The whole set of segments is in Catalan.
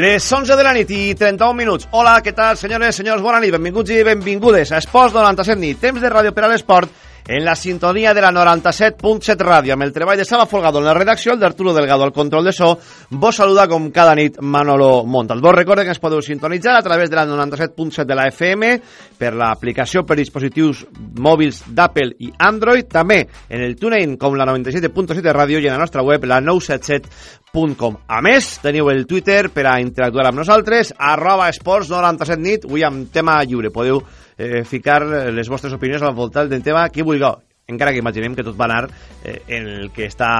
Les 11 de la nit i 31 minuts. Hola, què tal, senyores, senyors, bona nit, benvinguts i benvingudes. A Esports 97 nit, temps de ràdio per a l'esport, en la sintonia de la 97.7 ràdio, amb el treball de Sala Folgado en la redacció, el d'Arturo Delgado al control de so, vos saluda com cada nit Manolo Montal. Vos recorde que ens podeu sintonitzar a través de la 97.7 de la FM, per l'aplicació per dispositius mòbils d'Apple i Android, també en el TuneIn com la 97.7 ràdio i en la nostra web la 977.com. A més, teniu el Twitter per a interactuar amb nosaltres, arroba esports 97 nit, avui amb tema lliure. Podeu eh, ficar les vostres opinions al voltant del tema que vulgueu, encara que imaginem que tot va anar eh, en el que està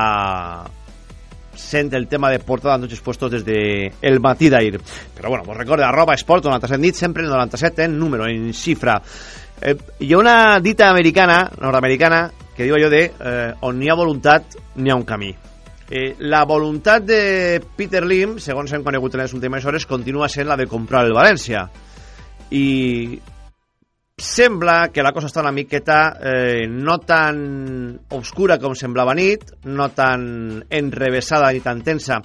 sent el tema de portada en tots puestos des de el matí d'ahir. Però bueno, vos recordo, arroba esport 97 nit, sempre en 97 en número, en xifra. Eh, hi ha una dita americana, nord-americana, que diu allò de eh, on hi ha voluntat, n'hi ha un camí. Eh, la voluntat de Peter Lim, segons hem conegut en les últimes hores, continua sent la de comprar el València. I sembla que la cosa està una miqueta eh, no tan obscura com semblava nit, no tan enrevesada ni tan tensa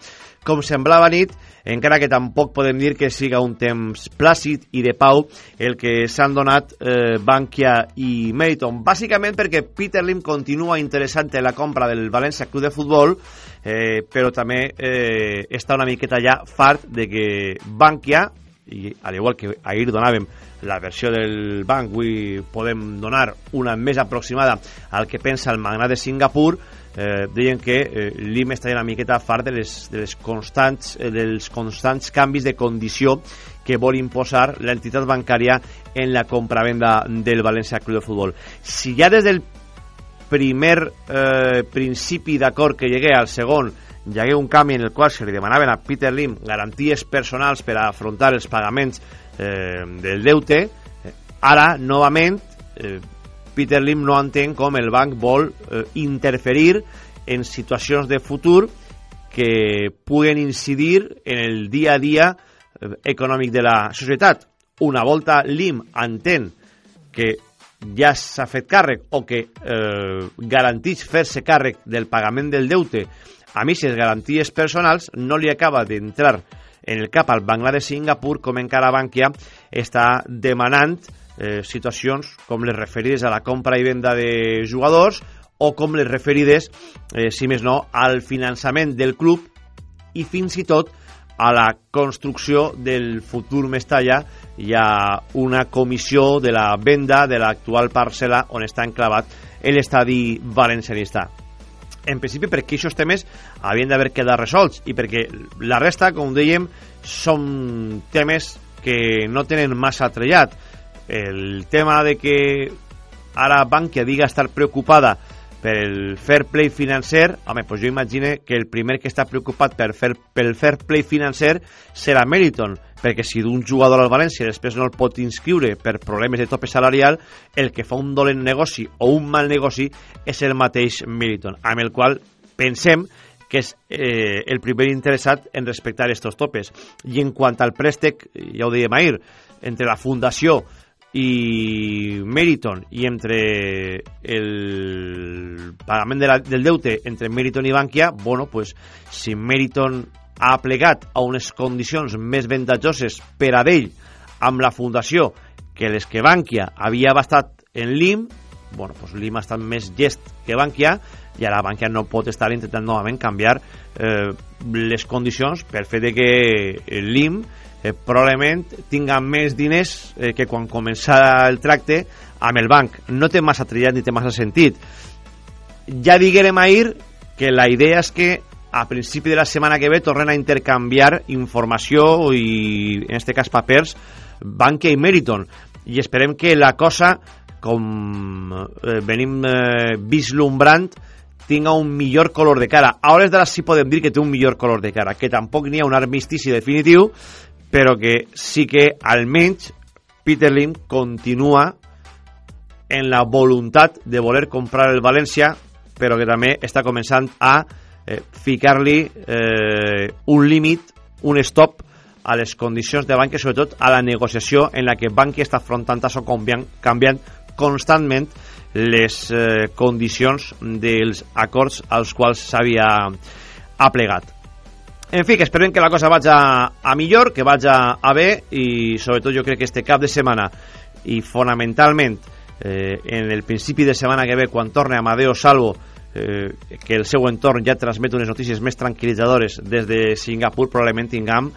com semblava nit, encara que tampoc podem dir que siga un temps plàcid i de pau el que s'han donat eh, Bankia i Meriton. Bàsicament perquè Peter Lim continua interessant en la compra del València Club de Futbol, eh, però també eh, està una miqueta ja fart de que Bankia, i al igual que ahir donàvem la versió del banc, avui podem donar una més aproximada al que pensa el magnat de Singapur, eh, deien que eh, l'IM està una miqueta fart de les, de les constants, eh, dels constants canvis de condició que vol imposar l'entitat bancària en la compravenda del València Club de Futbol. Si ja des del primer eh, principi d'acord que llegué al segon hi hagué un canvi en el qual se li demanaven a Peter Lim garanties personals per a afrontar els pagaments eh, del deute, eh, ara, novament, eh, Peter Lim no entén com el banc vol eh, interferir en situacions de futur que puguen incidir en el dia a dia eh, econòmic de la societat. Una volta Lim entén que ja s'ha fet càrrec o que eh, garanteix fer-se càrrec del pagament del deute a mi, si les garanties personals no li acaba d'entrar en el cap al Banc de Singapur com encara Bankia està demanant eh, situacions com les referides a la compra i venda de jugadors o com les referides, eh, si més no, al finançament del club i fins i tot a la construcció del futur Mestalla. Hi ha una comissió de la venda de l'actual parcel·la on està enclavat l'estadi valencianista en principi perquè aquests temes havien d'haver quedat resolts i perquè la resta, com dèiem, són temes que no tenen massa trellat. El tema de que ara Bankia diga estar preocupada pel fair play financer, home, pues jo imagine que el primer que està preocupat per fer, pel fair play financer serà Meriton, perquè si d'un jugador al València després no el pot inscriure per problemes de tope salarial, el que fa un dolent negoci o un mal negoci és el mateix Meriton, amb el qual pensem que és eh, el primer interessat en respectar aquests topes. I en quant al préstec, ja ho dèiem ahir, entre la fundació i Meriton i entre el pagament de la, del deute entre Meriton i Bankia, bueno, pues, si Meriton ha plegat a unes condicions més ventajoses per a d'ell amb la fundació que les que Bankia havia bastat en l'IM, bueno, pues l'IM ha estat més gest que Bankia i ara Bankia no pot estar intentant novament canviar eh, les condicions per fet de que l'IM eh, probablement tinga més diners eh, que quan començarà el tracte amb el banc. No té massa trillat ni té massa sentit. Ja diguérem ahir que la idea és que a principi de la setmana que ve tornen a intercanviar informació i, en este cas, papers, Banca i Meriton. I esperem que la cosa, com eh, venim eh, vislumbrant, tinga un millor color de cara. A hores d'ara sí podem dir que té un millor color de cara, que tampoc n'hi ha un armistici definitiu, però que sí que almenys Peter Lim continua en la voluntat de voler comprar el València, però que també està començant a eh, ficar-li eh, un límit, un stop a les condicions de Bankia, sobretot a la negociació en la que Bankia està afrontant això canviant, canviant constantment les eh, condicions dels acords als quals s'havia aplegat. En fi, que esperem que la cosa vagi a millor, que vagi a bé i sobretot jo crec que este cap de setmana i fonamentalment eh, en el principi de setmana que ve quan torne Amadeo Salvo eh, que el seu entorn ja transmet unes notícies més tranquil·litzadores des de Singapur probablement tinguem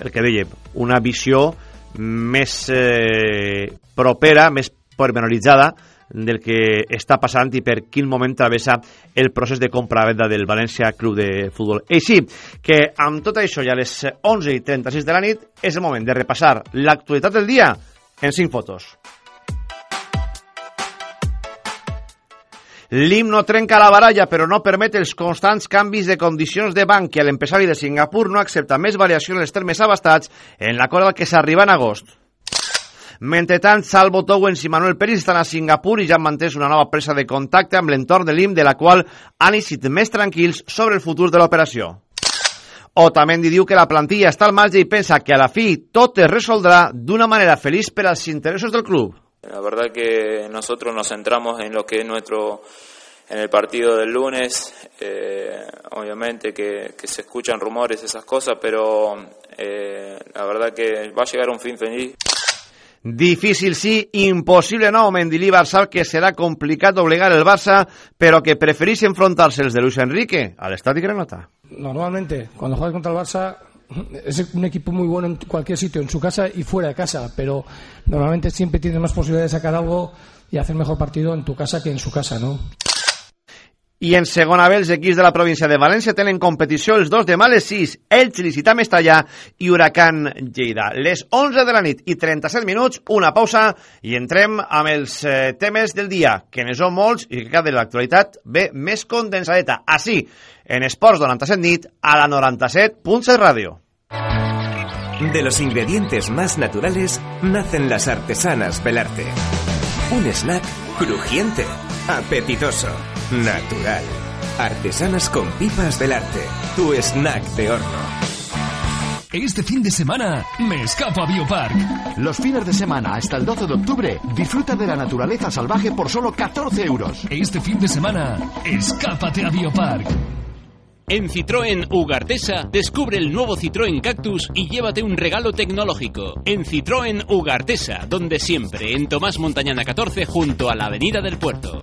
el que dèiem, una visió més eh, propera, més pormenoritzada del que està passant i per quin moment travessa el procés de compra-venda del València Club de Futbol. Així que amb tot això i a les 11 i 36 de la nit és el moment de repassar l'actualitat del dia en 5 fotos. L'IM no trenca la baralla, però no permet els constants canvis de condicions de banc i l'empresari de Singapur no accepta més variacions en els termes abastats en l'acord al que s'arriba en agost. Mentre tant, Salvo Towens i Manuel Peris estan a Singapur i ja han mantès una nova presa de contacte amb l'entorn de l'IM, de la qual han eixit més tranquils sobre el futur de l'operació. Otamendi diu que la plantilla està al marge i pensa que a la fi tot es resoldrà d'una manera feliç per als interessos del club. La verdad que nosotros nos centramos en lo que es nuestro en el partido del lunes, eh, obviamente que, que, se escuchan rumores, esas cosas, pero eh, la verdad que va a llegar un fin feliz. Difícil sí, imposible no. Mendilibar sap que serà complicat obligar el Barça, però que preferís enfrontar-se els de Luis Enrique al Estadi Granota. Normalmente, cuando juegas contra el Barça, es un equipo muy bueno en cualquier sitio, en su casa y fuera de casa, pero normalmente siempre tienes más posibilidades de sacar algo y hacer mejor partido en tu casa que en su casa, ¿no? I en segona B, els equips de la província de València tenen competició els dos de les 6, Elx, Licità Mestallà i Huracan Lleida. Les 11 de la nit i 37 minuts, una pausa i entrem amb els eh, temes del dia, que ne són molts i que cada de l'actualitat ve més condensadeta. Així, en Esports 97 nit, a la 97.7 Ràdio. De los ingredientes más naturales nacen las artesanas Belarte. Un snack crujiente, apetitoso, natural. Artesanas con pipas del arte. Tu snack de horno. Este fin de semana me escapo a Biopark. Los fines de semana hasta el 12 de octubre disfruta de la naturaleza salvaje por solo 14 euros. Este fin de semana, escápate a Biopark. En Citroën Ugartesa, descubre el nuevo Citroën Cactus y llévate un regalo tecnológico. En Citroën Ugartesa, donde siempre, en Tomás Montañana 14, junto a la Avenida del Puerto.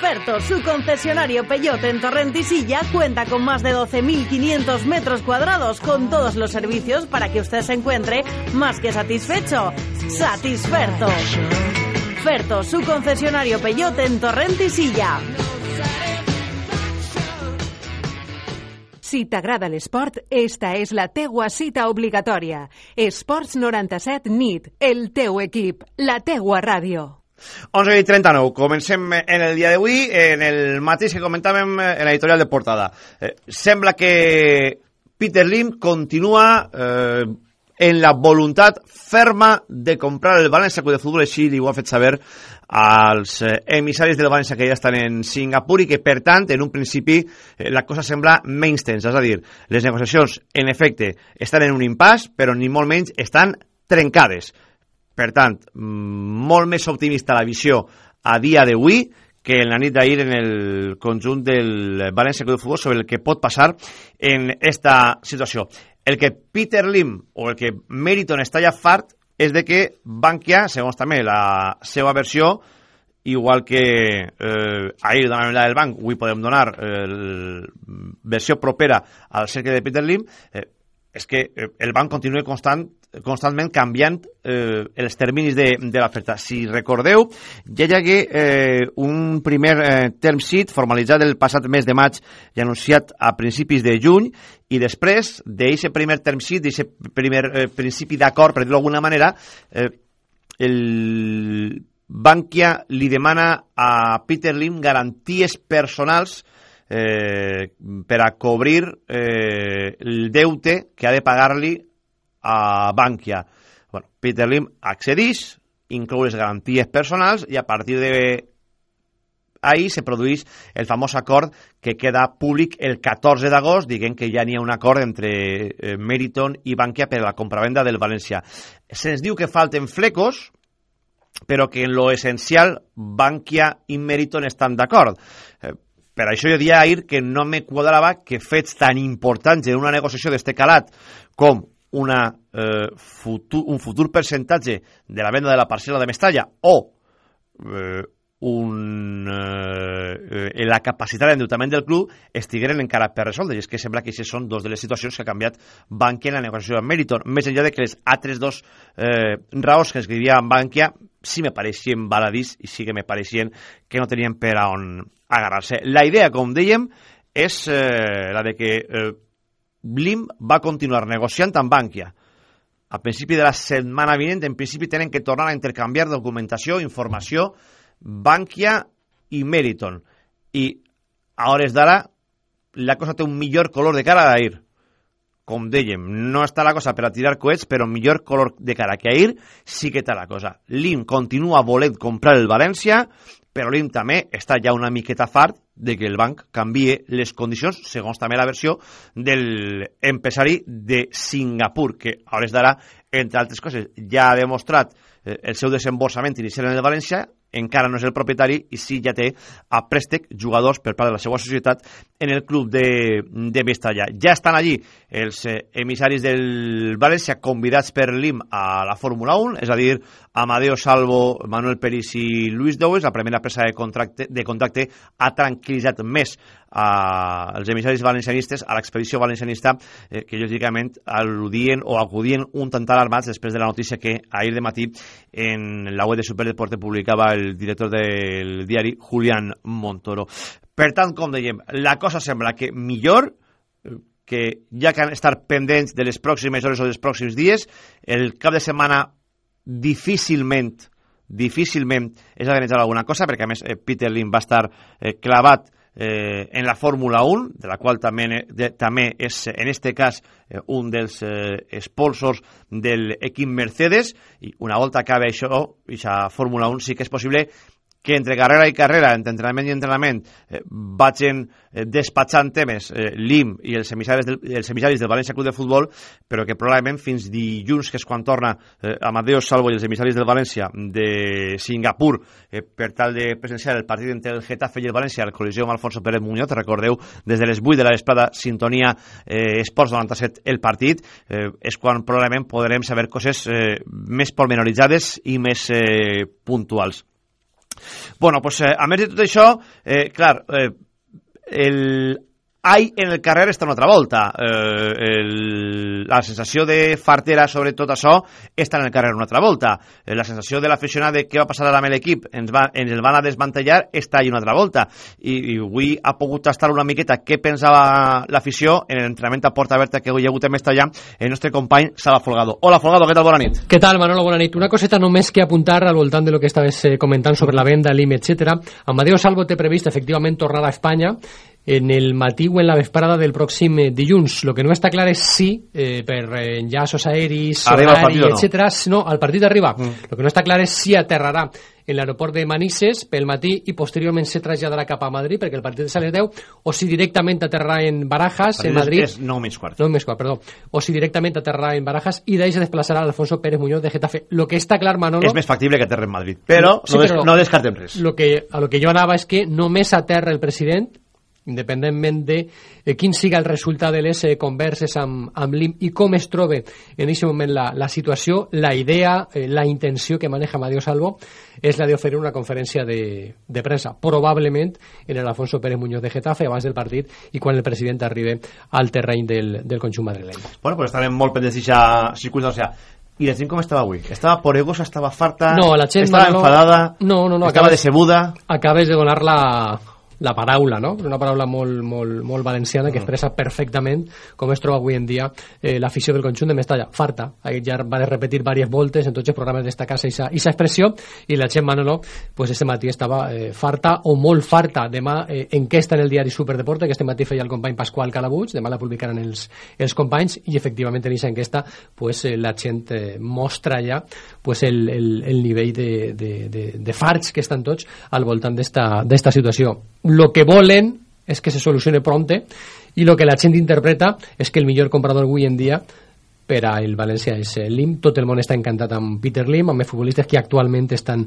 Ferto, su concesionario Peyote en Torrentisilla, cuenta con más de 12.500 metros cuadrados con todos los servicios para que usted se encuentre más que satisfecho. Satisferto. Ferto, su concesionario Peyote en Torrentisilla. Si t'agrada l'esport, esta és la teua cita obligatòria. Esports 97 NIT, el teu equip, la teua ràdio. 11 i 39. Comencem en el dia d'avui, en el mateix que comentàvem en l'editorial de portada. Eh, sembla que Peter Lim continua eh, en la voluntat ferma de comprar el València Club de Futbol, així li ho ha fet saber als eh, emissaris del València que ja estan en Singapur i que, per tant, en un principi eh, la cosa sembla menys tensa. És a dir, les negociacions, en efecte, estan en un impàs, però ni molt menys estan trencades. Per tant, molt més optimista la visió a dia d'avui que en la nit d'ahir en el conjunt del València Club de Futbol sobre el que pot passar en esta situació. El que Peter Lim o el que Meriton està ja fart és de que Bankia, segons també la seva versió, igual que eh, ahir donàvem la del banc, avui podem donar eh, versió propera al cercle de Peter Lim, eh, és que eh, el banc continua constant, constantment canviant eh, els terminis de, de l'oferta. Si recordeu, ja hi hagué eh, un primer eh, term sheet formalitzat el passat mes de maig i anunciat a principis de juny i després d'aquest primer term sheet, d'aquest primer eh, principi d'acord, per dir-ho d'alguna manera, eh, el Bankia li demana a Peter Lim garanties personals eh, per a cobrir eh, el deute que ha de pagar-li a Bankia. Bueno, Peter Lim accedeix, inclou les garanties personals i a partir de ahir se produeix el famós acord que queda públic el 14 d'agost, diguem que ja n'hi ha un acord entre eh, Meriton i Bankia per a la compravenda del València. Se'ns diu que falten flecos, però que en lo essencial Bankia i Meriton estan d'acord. Per això jo dia ahir que no me quadrava que fets tan importants en una negociació d'este calat com una, eh, futur, un futur percentatge de la venda de la parcel·la de Mestalla o eh, un, eh, eh, la capacitat d'endeutament del club estigueren encara per resoldre i és que sembla que aquestes són dos de les situacions que ha canviat Bankia en la negociació amb Meriton més enllà de que les altres dos eh, raons que escrivia en Bankia sí me pareixien baladís i sí que me pareixien que no tenien per a on agarrar-se. La idea, com dèiem, és eh, la de que eh, Blim va continuar negociant amb Bankia. A principi de la setmana vinent, en principi, tenen que tornar a intercanviar documentació, informació, Bankia i Meriton. I a hores d'ara, la cosa té un millor color de cara d'ahir. Com dèiem, no està la cosa per a tirar coets, però millor color de cara que ahir sí que té la cosa. L'IM continua volent comprar el València, però l'IM també està ja una miqueta fart de que el banc canvie les condicions, segons també la versió del empresari de Singapur, que a hores d'ara, entre altres coses, ja ha eh, el seu desemborsament inicial en el València encara no és el propietari i sí ja té a préstec jugadors per part de la seva societat en el club de, de Mestalla. Ja estan allí els eh, emissaris del València convidats per l'IM a la Fórmula 1, és a dir, Amadeo Salvo, Manuel Peris i Luis Doues, la primera presa de, contracte, de contacte ha tranquil·litzat més als emissaris valencianistes, a l'expedició valencianista, eh, que lògicament al·ludien o acudien un tant alarmats després de la notícia que ahir de matí en la web de Superdeporte publicava el director del diari Julián Montoro. Per tant, com dèiem, la cosa sembla que millor eh, que ja que han estar pendents de les pròximes hores o dels pròxims dies, el cap de setmana difícilment difícilment és organitzar alguna cosa, perquè a més eh, Peter Lim va estar eh, clavat eh, en la Fórmula 1, de la qual també, de, també és, en este cas, eh, un dels eh, sponsors del equip Mercedes, i una volta acabe això, aquesta Fórmula 1, sí que és possible que entre carrera i carrera, entre entrenament i entrenament, eh, vagin eh, despatxant temes eh, l'IM i els emissaris, del, els emissaris del València Club de Futbol, però que probablement fins dilluns, que és quan torna eh, Amadeo Salvo i els emissaris del València de Singapur eh, per tal de presenciar el partit entre el Getafe i el València, al Coliseu amb Alfonso Pérez Muñoz, recordeu, des de les 8 de la vesprada, sintonia eh, Esports 97 el partit, eh, és quan probablement podrem saber coses eh, més pormenoritzades i més eh, puntuals. Bueno, pues eh, a més de tot això, eh, clar, eh, el ai en el carrer està una altra volta. Eh, el, la sensació de fartera sobre tot això està en el carrer una altra volta. Eh, la sensació de l'aficionat de què va passar ara amb l'equip ens, va, ens el van a desmantellar està ahí una altra volta. I, i ha pogut estar una miqueta què pensava l'afició en l'entrenament a porta oberta que hi ha en Mestallà el nostre company Sala Folgado. Hola Folgado, què tal? Bona nit. Què tal Manolo? Bona nit. Una coseta només que apuntar al voltant de lo que estaves eh, comentant sobre la venda, l'IM, etc. Amadeo Salvo té previst efectivament tornar a Espanya en el matí o en la vesprada del pròxim dilluns. Lo que no està clar és si, eh, per eh, enllaços aeris, horari, no? etc. No, al partit arriba. Mm. Lo que no està clar és si aterrarà en l'aeroport de Manises pel matí i posteriorment se traslladarà cap a Madrid perquè el partit és a les 10 o si directament aterrarà en Barajas, en Madrid és 9 més quart 9 més quart, perdó o si directament aterrarà en Barajas i d'ahí se desplaçarà Alfonso Pérez Muñoz de Getafe lo que està clar Manolo és més factible que aterre en Madrid però, sí, no, però no descartem res lo que, a lo que jo anava és que només aterra el president independentment de eh, quin siga el resultat de les eh, converses amb, amb l'IM i com es trobe en aquest moment la, la situació, la idea, eh, la intenció que maneja Mario Salvo és la d'oferir una conferència de, de premsa, probablement en el Alfonso Pérez Muñoz de Getafe abans del partit i quan el president arribi al terreny del, del conjunt madrileny. Bueno, pues estarem molt pendents d'aquesta circumstància. I la gent com estava avui? Estava poregosa, estava farta, no, la gent, estava Manolo, enfadada, no, no, no, estava acabes, decebuda... Acabes de donar la, la paraula, no? una paraula molt, molt, molt valenciana que expressa perfectament com es troba avui en dia eh, l'afició del conjunt de Mestalla. Farta, ja va repetir diverses voltes en tots els programes d'esta casa i aquesta expressió i la gent Manolo pues, este matí estava eh, farta o molt farta. Demà eh, enquesta en el diari Superdeporte que este matí feia el company Pasqual Calabuig, demà la publicaran els, els companys i efectivament en aquesta enquesta pues, eh, la gent eh, mostra ja pues, el, el, el nivell de, de, de, de farts que estan tots al voltant d'esta situació lo que volen és que se solucione pronte i lo que la gent interpreta és que el millor comprador avui en dia per a el València és Lim. Tot el món està encantat amb Peter Lim, amb els futbolistes que actualment estan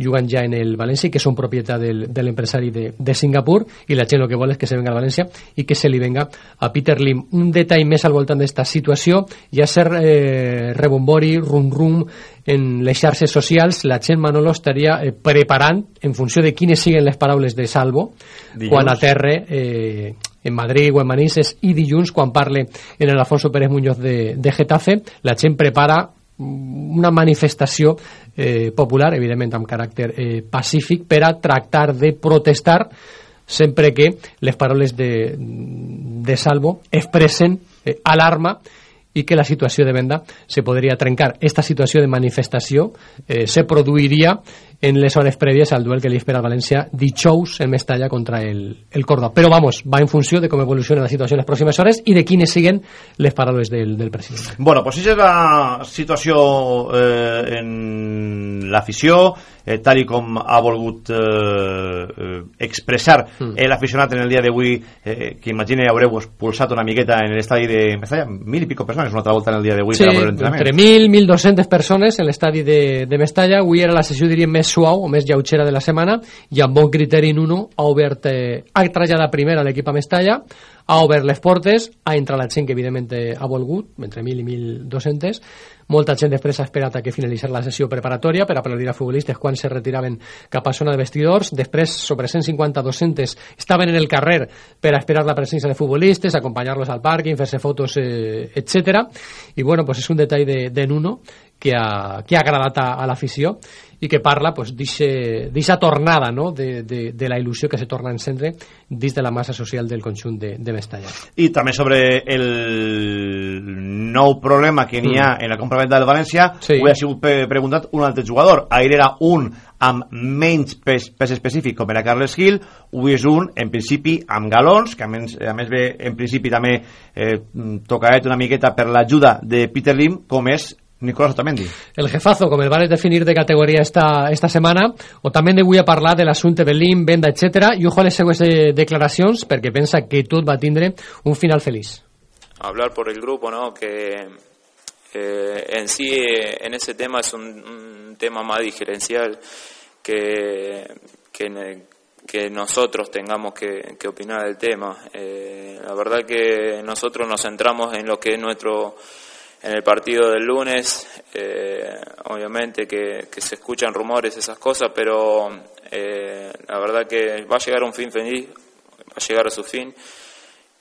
jugant ja en el València i que són propietat del, de l'empresari de, de Singapur i la gent el que vol és que se venga al València i que se li venga a Peter Lim. Un detall més al voltant d'esta situació ja ser eh, rebombori, rum-rum en les xarxes socials, la gent Manolo estaria eh, preparant en funció de quines siguen les paraules de Salvo Dilluns. quan aterre eh, en Madrid o en Manises i dilluns quan parle en el Alfonso Pérez Muñoz de, de Getafe la gent prepara una manifestació eh, popular, evidentment amb caràcter eh, pacífic, per a tractar de protestar sempre que les paraules de, de Salvo expressen eh, alarma i que la situació de venda se podria trencar. Esta situació de manifestació eh, se produiria en les hores prèvies al duel que li espera al València dijous en Mestalla contra el, el Córdoba. Però vamos, va en funció de com evoluciona la situació en les pròximes hores i de quines siguen les paraules del, del president. Bueno, pues esa és la situació eh, en l'afició, eh, tal i com ha volgut eh, eh, expressar mm. l'aficionat en el dia d'avui, eh, que imagine haureu expulsat una miqueta en l'estadi de Mestalla, mil i pico persones una altra volta en el dia d'avui sí, per a l'entrenament. entre mil, mil doscentes persones en l'estadi de, de Mestalla. Avui era la sessió, diríem, més suau o més lleugera de la setmana i amb bon criteri Nuno ha obert eh, ha primera a l'equip a Mestalla ha obert les portes, ha entrat la gent que evidentment ha volgut, entre 1.000 i 1.200 molta gent després ha esperat a que finalitzar la sessió preparatòria per aplaudir a futbolistes quan se retiraven cap a zona de vestidors. Després sobre 150-200 estaven en el carrer per a esperar la presència de futbolistes acompanyar-los al pàrquing, fer-se fotos eh, etc. i bueno, pues és un detall de, de Nuno que ha, que ha agradat a, a l'afició i que parla pues, d'aquesta tornada no? de, de, de la il·lusió que se torna a encendre dins de la massa social del conjunt de, de Mestalla. I també sobre el nou problema que n'hi ha mm. en la compra-venda del València, sí. ho ha sigut preguntat un altre jugador. Ahir era un amb menys pes, pes específic com era Carles Gil, avui és un, en principi, amb galons, que a més, a més ve, en principi també eh, tocaet una miqueta per l'ajuda de Peter Lim, com és Nicolás Otamendi. El jefazo, com el van definir de categoria esta, esta setmana, Otamendi avui a parlar de l'assumpte Belín, venda, etc. i ojo a les següents declaracions perquè pensa que tot va tindre un final feliç. Hablar por el grupo, ¿no? Que eh, en sí, en ese tema es un, un tema más diferencial que, que, que nosotros tengamos que, que opinar del tema. Eh, la verdad que nosotros nos centramos en lo que es nuestro en el partido del lunes, eh, obviamente que, que, se escuchan rumores, esas cosas, pero eh, la verdad que va a llegar un fin feliz, va a llegar a su fin,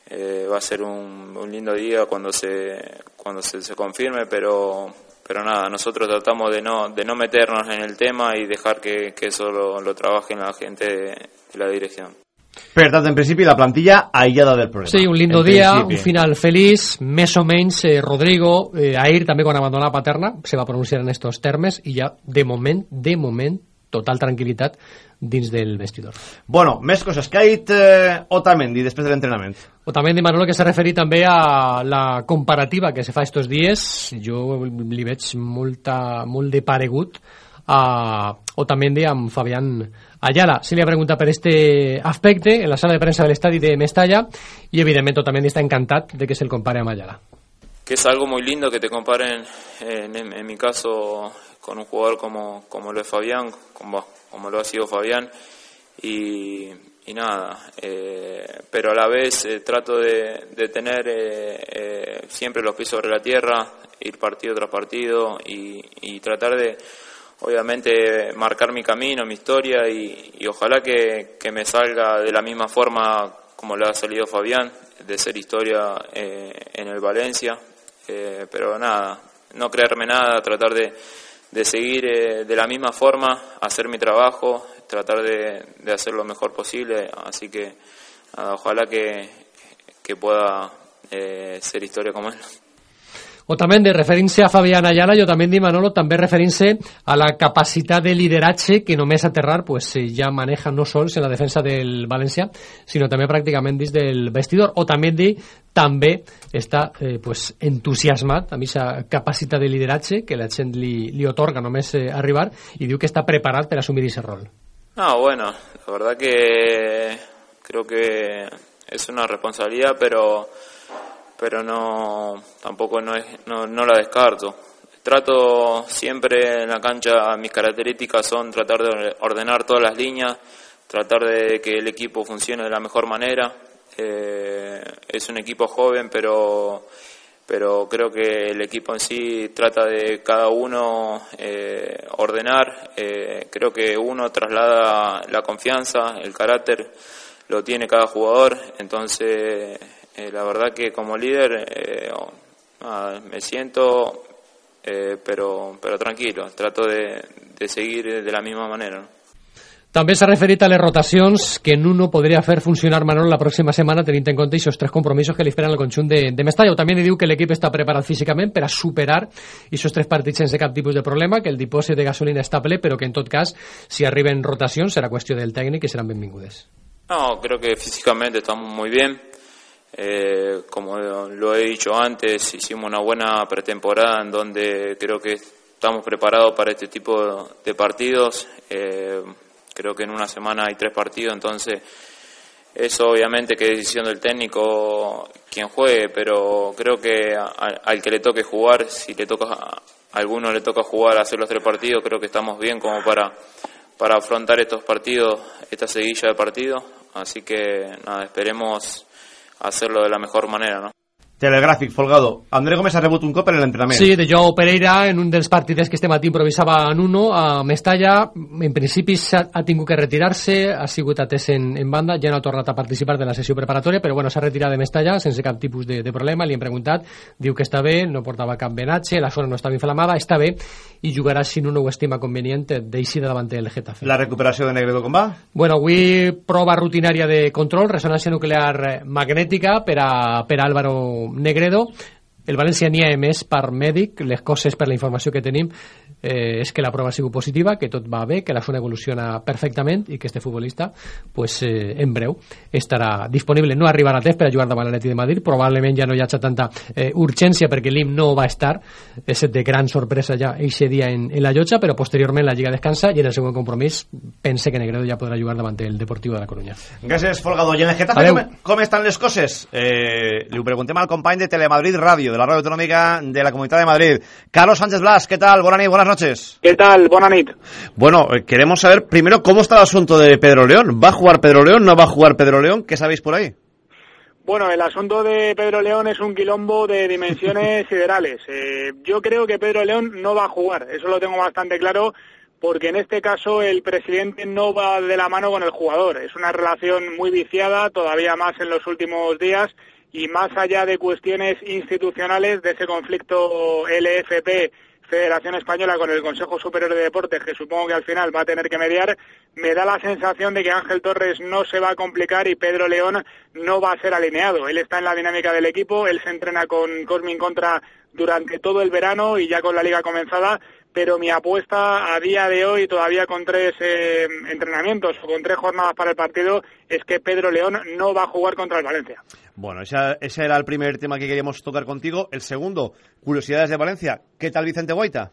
eh, va a ser un, un, lindo día cuando se cuando se, confirme, pero pero nada, nosotros tratamos de no de no meternos en el tema y dejar que, que eso lo, lo trabaje la gente de la dirección. Per tant, en principi, la plantilla aïllada del problema. Sí, un lindo en dia, principi. un final feliç, més o menys eh, Rodrigo, eh, ahir també quan abandonava Paterna, se va pronunciar en estos termes i ja, de moment, de moment, total tranquil·litat dins del vestidor. Bueno, més coses. que ha dit eh, Otamendi després de l'entrenament? Otamendi, Manolo, que s'ha referit també a la comparativa que se fa estos dies. Jo li veig molta, molt de paregut a Otamendi amb Fabián Ayala. Se li ha preguntat per este aspecte en la sala de premsa de l'estadi de Mestalla i evidentment Otamendi està encantat de que se el compare amb Ayala. Que es algo muy lindo que te comparen, en, en, en mi caso, con un jugador como, como lo es Fabián, como, como lo ha sido Fabián, y, y nada, eh, pero a la vez eh, trato de, de tener eh, siempre los pies sobre la tierra, ir partido tras partido y, y tratar de, obviamente, marcar mi camino, mi historia y, y ojalá que, que, me salga de la misma forma como le ha salido Fabián, de ser historia en el Valencia, pero nada, no creerme nada, tratar de, de seguir de la misma forma, hacer mi trabajo, tratar de, de hacer lo mejor posible, así que ojalá que, que pueda eh, ser historia como él. O també de referència a Fabián Ayala, jo també di Manolo, també referint-se a la capacitat de lideratge que només aterrar pues, ja maneja no sols en la defensa del València, sinó també pràcticament dins del vestidor. O també di també està eh, pues, entusiasmat amb aquesta capacitat de lideratge que la gent li, li otorga només eh, arribar i diu que està preparat per assumir aquest rol. No, bueno, la verdad que creo que es una responsabilidad, pero pero no tampoco no es no, no la descarto. Trato siempre en la cancha, mis características son tratar de ordenar todas las líneas, tratar de que el equipo funcione de la mejor manera. Eh, es un equipo joven, pero pero creo que el equipo en sí trata de cada uno eh, ordenar. Eh, creo que uno traslada la confianza, el carácter lo tiene cada jugador, entonces eh, la verdad que como líder eh, nada, me siento, eh, pero, pero tranquilo, trato de, de seguir de la misma manera. ¿no? També s'ha referit a les rotacions que Nuno podria fer funcionar Manol la pròxima setmana tenint en compte aquests tres compromisos que li esperen al conjunt de, de Mestalla. O també li diu que l'equip està preparat físicament per a superar aquests tres partits sense cap tipus de problema, que el dipòsit de gasolina està ple, però que en tot cas, si arriben rotacions, serà qüestió del tècnic i seran benvingudes. No, creo que físicamente estamos muy bien. Eh, como lo he dicho antes, hicimos una buena pretemporada en donde creo que estamos preparados para este tipo de partidos. Eh, creo que en una semana hay tres partidos, entonces eso obviamente que es decisión del técnico quien juegue, pero creo que al que le toque jugar, si le toca a alguno le toca jugar hacer los tres partidos, creo que estamos bien como para para afrontar estos partidos, esta seguilla de partidos, así que nada, esperemos hacerlo de la mejor manera, ¿no? Telegràfic, Folgado. André Gómez ha rebut un cop en l'entrenament. Sí, de Joao Pereira, en un dels partits que este matí improvisava en uno, a Mestalla, en principi ha, ha tingut que retirar-se, ha sigut atès en, en banda, ja no ha tornat a participar de la sessió preparatòria, però bueno, s'ha retirat de Mestalla sense cap tipus de, de problema, li hem preguntat, diu que està bé, no portava cap benatge, la zona no estava inflamada, està bé, i jugarà si no ho estima convenient d'eixir davant del Getafe. La recuperació de Negredo com va? Bueno, avui prova rutinària de control, resonància nuclear magnètica per a, per a Álvaro Negredo el València n'hi ha més per mèdic, les coses per la informació que tenim eh, és que la prova ha sigut positiva, que tot va bé, que la zona evoluciona perfectament i que este futbolista pues, eh, en breu estarà disponible. No arribarà a temps per a jugar davant l'Atleti de Madrid, probablement ja no hi ha tanta eh, urgència perquè l'IM no va estar, és de gran sorpresa ja eixe dia en, en la llotja, però posteriorment la Lliga descansa i en el següent compromís pense que Negredo ja podrà jugar davant el Deportivo de la Coruña. Gràcies, Folgado. I en el Getafe com, com estan les coses? Eh, li ho preguntem al company de Telemadrid Ràdio, de la Radio Autonómica de la Comunidad de Madrid. Carlos Sánchez Blas, ¿qué tal? Buenas, buenas noches. ¿Qué tal? Buenas noches. Bueno, eh, queremos saber primero cómo está el asunto de Pedro León. ¿Va a jugar Pedro León? ¿No va a jugar Pedro León? ¿Qué sabéis por ahí? Bueno, el asunto de Pedro León es un quilombo de dimensiones siderales. Eh, yo creo que Pedro León no va a jugar, eso lo tengo bastante claro, porque en este caso el presidente no va de la mano con el jugador. Es una relación muy viciada, todavía más en los últimos días, y más allá de cuestiones institucionales de ese conflicto LFP Federación Española con el Consejo Superior de Deportes, que supongo que al final va a tener que mediar, me da la sensación de que Ángel Torres no se va a complicar y Pedro León no va a ser alineado. Él está en la dinámica del equipo, él se entrena con Cosmin Contra durante todo el verano y ya con la liga comenzada, pero mi apuesta a día de hoy, todavía con tres eh, entrenamientos o con tres jornadas para el partido, es que Pedro León no va a jugar contra el Valencia. Bueno, ese, ese era el primer tema que queríamos tocar contigo. El segundo, curiosidades de Valencia. ¿Qué tal Vicente Guaita?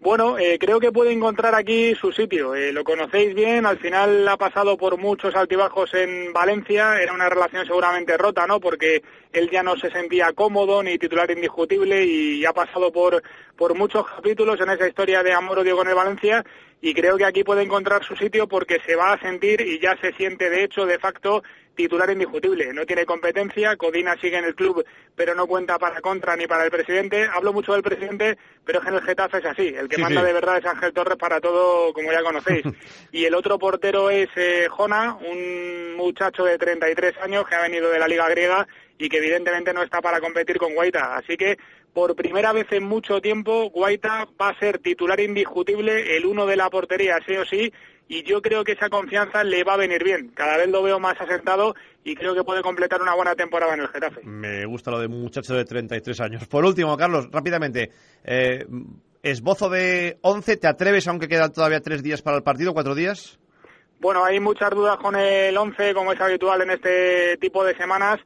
Bueno, eh, creo que puede encontrar aquí su sitio. Eh, lo conocéis bien, al final ha pasado por muchos altibajos en Valencia, era una relación seguramente rota, ¿no? Porque él ya no se sentía cómodo ni titular indiscutible y ha pasado por, por muchos capítulos en esa historia de amor-odio con el Valencia y creo que aquí puede encontrar su sitio porque se va a sentir y ya se siente de hecho de facto titular indiscutible. No tiene competencia, Codina sigue en el club pero no cuenta para contra ni para el presidente. Hablo mucho del presidente, pero es que en el Getafe es así. El que manda de verdad es Ángel Torres para todo, como ya conocéis. y el otro portero es eh, Jona, un muchacho de 33 años que ha venido de la Liga Griega y que evidentemente no está para competir con Guaita. Así que por primera vez en mucho tiempo, Guaita va a ser titular indiscutible, el uno de la portería, sí o sí, y yo creo que esa confianza le va a venir bien. Cada vez lo veo más asentado y creo que puede completar una buena temporada en el Getafe. Me gusta lo de muchacho de 33 años. Por último, Carlos, rápidamente, eh, esbozo de 11, ¿te atreves, aunque quedan todavía tres días para el partido, cuatro días? Bueno, hay muchas dudas con el 11, como es habitual en este tipo de semanas.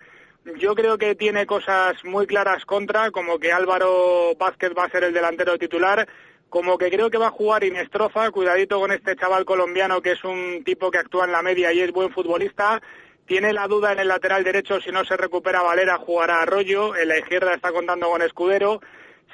Yo creo que tiene cosas muy claras contra, como que Álvaro Vázquez va a ser el delantero titular, como que creo que va a jugar Inestroza, cuidadito con este chaval colombiano que es un tipo que actúa en la media y es buen futbolista. Tiene la duda en el lateral derecho, si no se recupera Valera, jugará Arroyo. En la izquierda está contando con Escudero.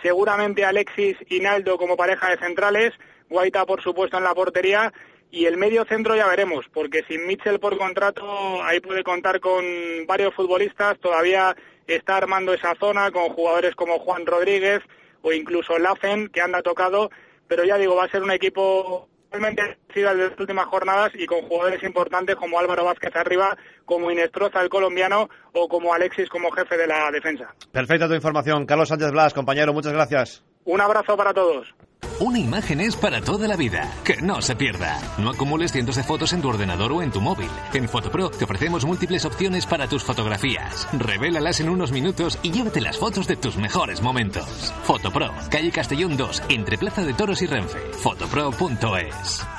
Seguramente Alexis y Naldo como pareja de centrales. Guaita, por supuesto, en la portería. Y el medio centro ya veremos, porque sin Mitchell por contrato ahí puede contar con varios futbolistas, todavía está armando esa zona con jugadores como Juan Rodríguez o incluso Lafen, que anda tocado, pero ya digo, va a ser un equipo realmente de las últimas jornadas y con jugadores importantes como Álvaro Vázquez arriba, como Inestroza el colombiano o como Alexis como jefe de la defensa. Perfecta tu información. Carlos Sánchez Blas, compañero, muchas gracias. Un abrazo para todos. Una imagen es para toda la vida. Que no se pierda. No acumules cientos de fotos en tu ordenador o en tu móvil. En Fotopro te ofrecemos múltiples opciones para tus fotografías. Revélalas en unos minutos y llévate las fotos de tus mejores momentos. Fotopro, calle Castellón 2, entre Plaza de Toros y Renfe. Fotopro.es.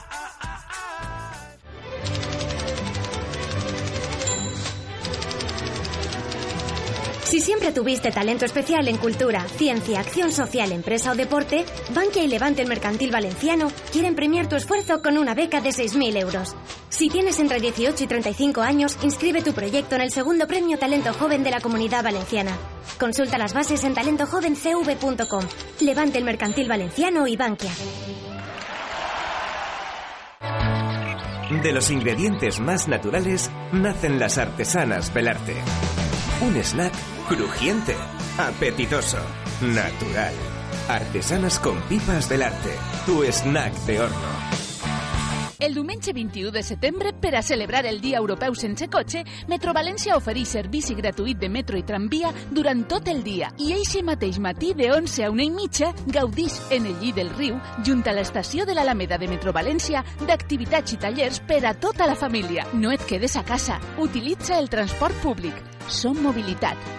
Si siempre tuviste talento especial en cultura, ciencia, acción social, empresa o deporte, Bankia y Levante el Mercantil Valenciano quieren premiar tu esfuerzo con una beca de 6.000 euros. Si tienes entre 18 y 35 años, inscribe tu proyecto en el segundo premio Talento Joven de la Comunidad Valenciana. Consulta las bases en talentojovencv.com. Levante el Mercantil Valenciano y Bankia. De los ingredientes más naturales nacen las artesanas Belarte. Un snack crujiente, apetitoso, natural. Artesanas con pipas del arte. Tu snack de horno. El diumenge 21 de setembre, per a celebrar el Dia Europeu sense cotxe, Metro València ofereix servici gratuït de metro i tramvia durant tot el dia. I eixe mateix matí, de 11 a 1 i mitja, gaudís en el llit del riu, junt a l'estació de l'Alameda de Metro València, d'activitats i tallers per a tota la família. No et quedes a casa, utilitza el transport públic. Som mobilitat.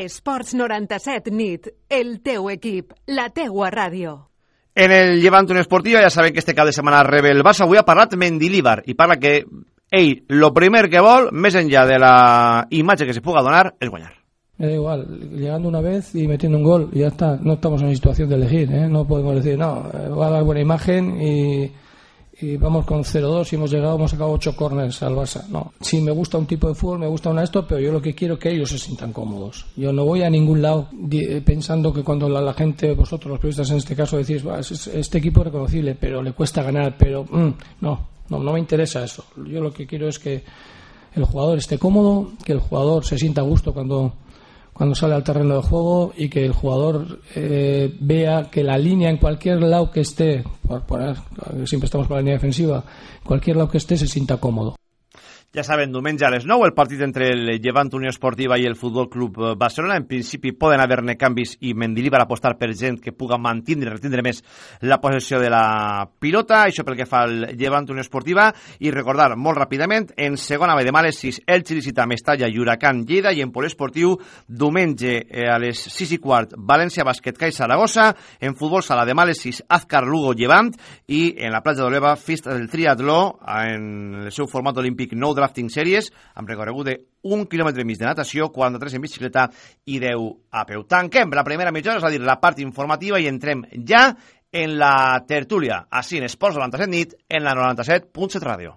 Esports 97 NIT, el teu equip, la teua ràdio. En el Llevant Unió Esportiva ja saben que este cap de setmana rebe el Barça. Avui ha parlat Mendilíbar i parla que ell, lo primer que vol, més enllà de la imatge que se puga donar, és guanyar. Me da igual, llegando una vez y metiendo un gol, y ya está. No estamos en situación de elegir, ¿eh? No podemos decir, no, eh, va a dar buena imagen y, y vamos con 0-2 y hemos llegado, hemos sacado 8 corners al Barça. No, sí me gusta un tipo de fútbol, me gusta una esto, pero yo lo que quiero es que ellos se sientan cómodos. Yo no voy a ningún lado eh, pensando que cuando la, gente, vosotros los periodistas en este caso, decís, "Va, es- es- este equipo es reconocible, pero le cuesta ganar, pero mm, no, no, no me interesa eso. Yo lo que quiero es que el jugador esté cómodo, que el jugador se sienta a gusto cuando cuando sale al terreno de juego y que el jugador eh, vea que la línea en cualquier lado que esté, por poner, siempre estamos con la línea defensiva, cualquier lado que esté se sienta cómodo. Ja saben, diumenge a les 9 el partit entre el Llevant Unió Esportiva i el Futbol Club eh, Barcelona. En principi poden haver-ne canvis i Mendilí va apostar per gent que puga mantindre, retindre més la possessió de la pilota. Això pel que fa al Llevant Unió Esportiva. I recordar molt ràpidament, en segona B demà a les 6, el Licita, Mestalla i Lleida i en poliesportiu diumenge eh, a les 6 i quart València Bàsquet Cai Saragossa. En futbol sala demà a les 6 Azcar Lugo Llevant i en la platja d'Oleva Fista del Triatló en el seu format olímpic nou Drafting Series, amb recorregut de un quilòmetre i mig de natació, 43 en bicicleta i 10 a peu. Tanquem la primera mitja hora, és a dir, la part informativa, i entrem ja en la tertúlia, així en Esports 97 nit, en la 97.7 ràdio.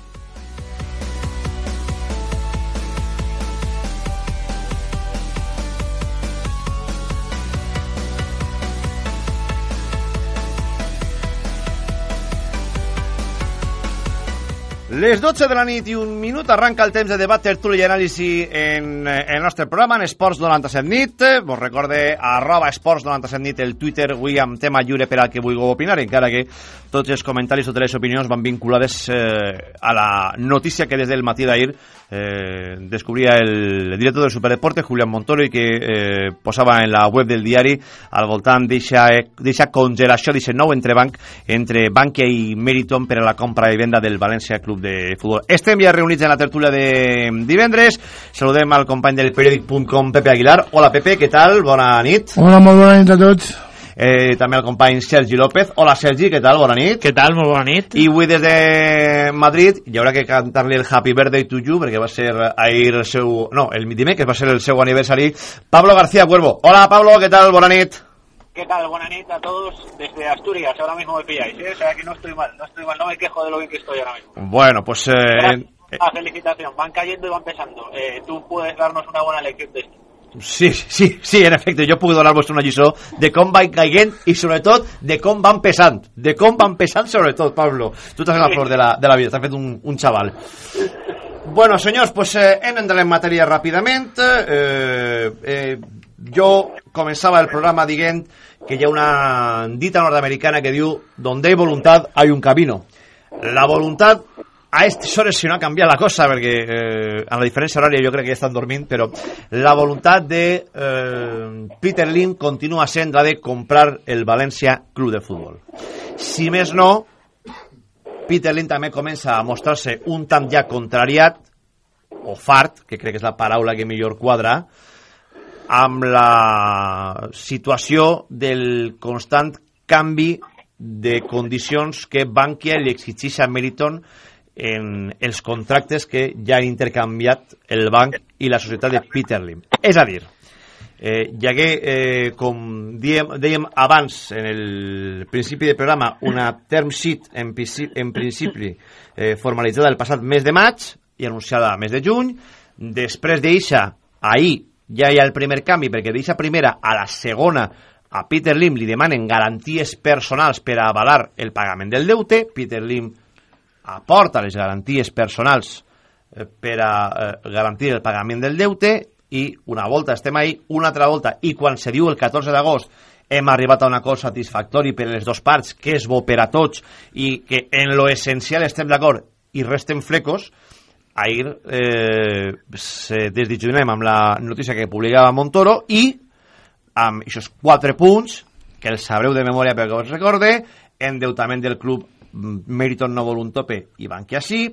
Les 12 de la nit i un minut arranca el temps de debat, tertúlia i anàlisi en, eh, el nostre programa, en Esports 97 nit. Vos recorde arroba Esports 97 nit el Twitter, avui amb tema lliure per al que vulgueu opinar, encara que tots els comentaris, totes les opinions van vinculades eh, a la notícia que des del matí d'ahir eh, descobria el director del Superdeporte, Julián Montoro, i que eh, posava en la web del diari al voltant d'aquesta congelació, d'aquest nou entrebanc entre Bankia i Meriton per a la compra i venda del València Club de Futbol. Estem ja reunits en la tertúlia de divendres. Saludem al company del periòdic.com, Pepe Aguilar. Hola, Pepe, què tal? Bona nit. Hola, molt bona nit a tots. Eh, també el company Sergi López. Hola, Sergi, què tal? Bona nit. Què tal? Molt bona nit. I avui des de Madrid hi haurà que cantar-li el Happy Birthday to you, perquè va ser ahir el seu... No, el dimecres va ser el seu aniversari. Pablo García Cuervo. Hola, Pablo, què tal? Bona nit. ¿Qué tal? Buena nit a todos desde Asturias. Ahora mismo me pilláis, ¿eh? O sea que no estoy mal, no estoy mal, no me quejo de lo bien que estoy ahora mismo. Bueno, pues... Eh, Ah, felicitación, van cayendo y van pesando. Eh, tú puedes darnos una buena lección de esto. Sí, sí, sí, en efecte, jo puc donar-vos una lliçó de com van caient i sobretot de com van pesant, de com van pesant sobretot, Pablo. Tu t'has la flor de la, de la vida, t'has fet un, un xaval. Bueno, senyors, pues eh, hem d'entrar en matèria ràpidament. Eh, eh, jo començava el programa dient que hi ha una dita nord-americana que diu donde hay voluntad hay un camino. La voluntat a aquestes hores si no ha canviat la cosa perquè eh, a la diferència horària jo crec que ja estan dormint però la voluntat de eh, Peter Lim continua sent la de comprar el València Club de Futbol si més no Peter Lim també comença a mostrar-se un tant ja contrariat o fart, que crec que és la paraula que millor quadra amb la situació del constant canvi de condicions que Bankia li exigeix a Meriton en els contractes que ja han intercanviat el banc i la societat de Peter Lim. És a dir, eh, hi hagué, eh, com dèiem, dèiem abans en el principi del programa, una term sheet en, en principi eh, formalitzada el passat mes de maig i anunciada mes de juny. Després d'eixa, ahir ja hi ha el primer canvi, perquè d'eixa primera a la segona a Peter Lim li demanen garanties personals per avalar el pagament del deute. Peter Lim aporta les garanties personals eh, per a eh, garantir el pagament del deute i una volta estem ahí, una altra volta. I quan se diu el 14 d'agost hem arribat a un acord satisfactori per a les dues parts, que és bo per a tots i que en lo essencial estem d'acord i resten flecos ahir eh, se desdijunem amb la notícia que publicava Montoro i amb aquests quatre punts que els sabreu de memòria perquè us recorde endeutament del club Meriton no vol un tope i Bankia sí,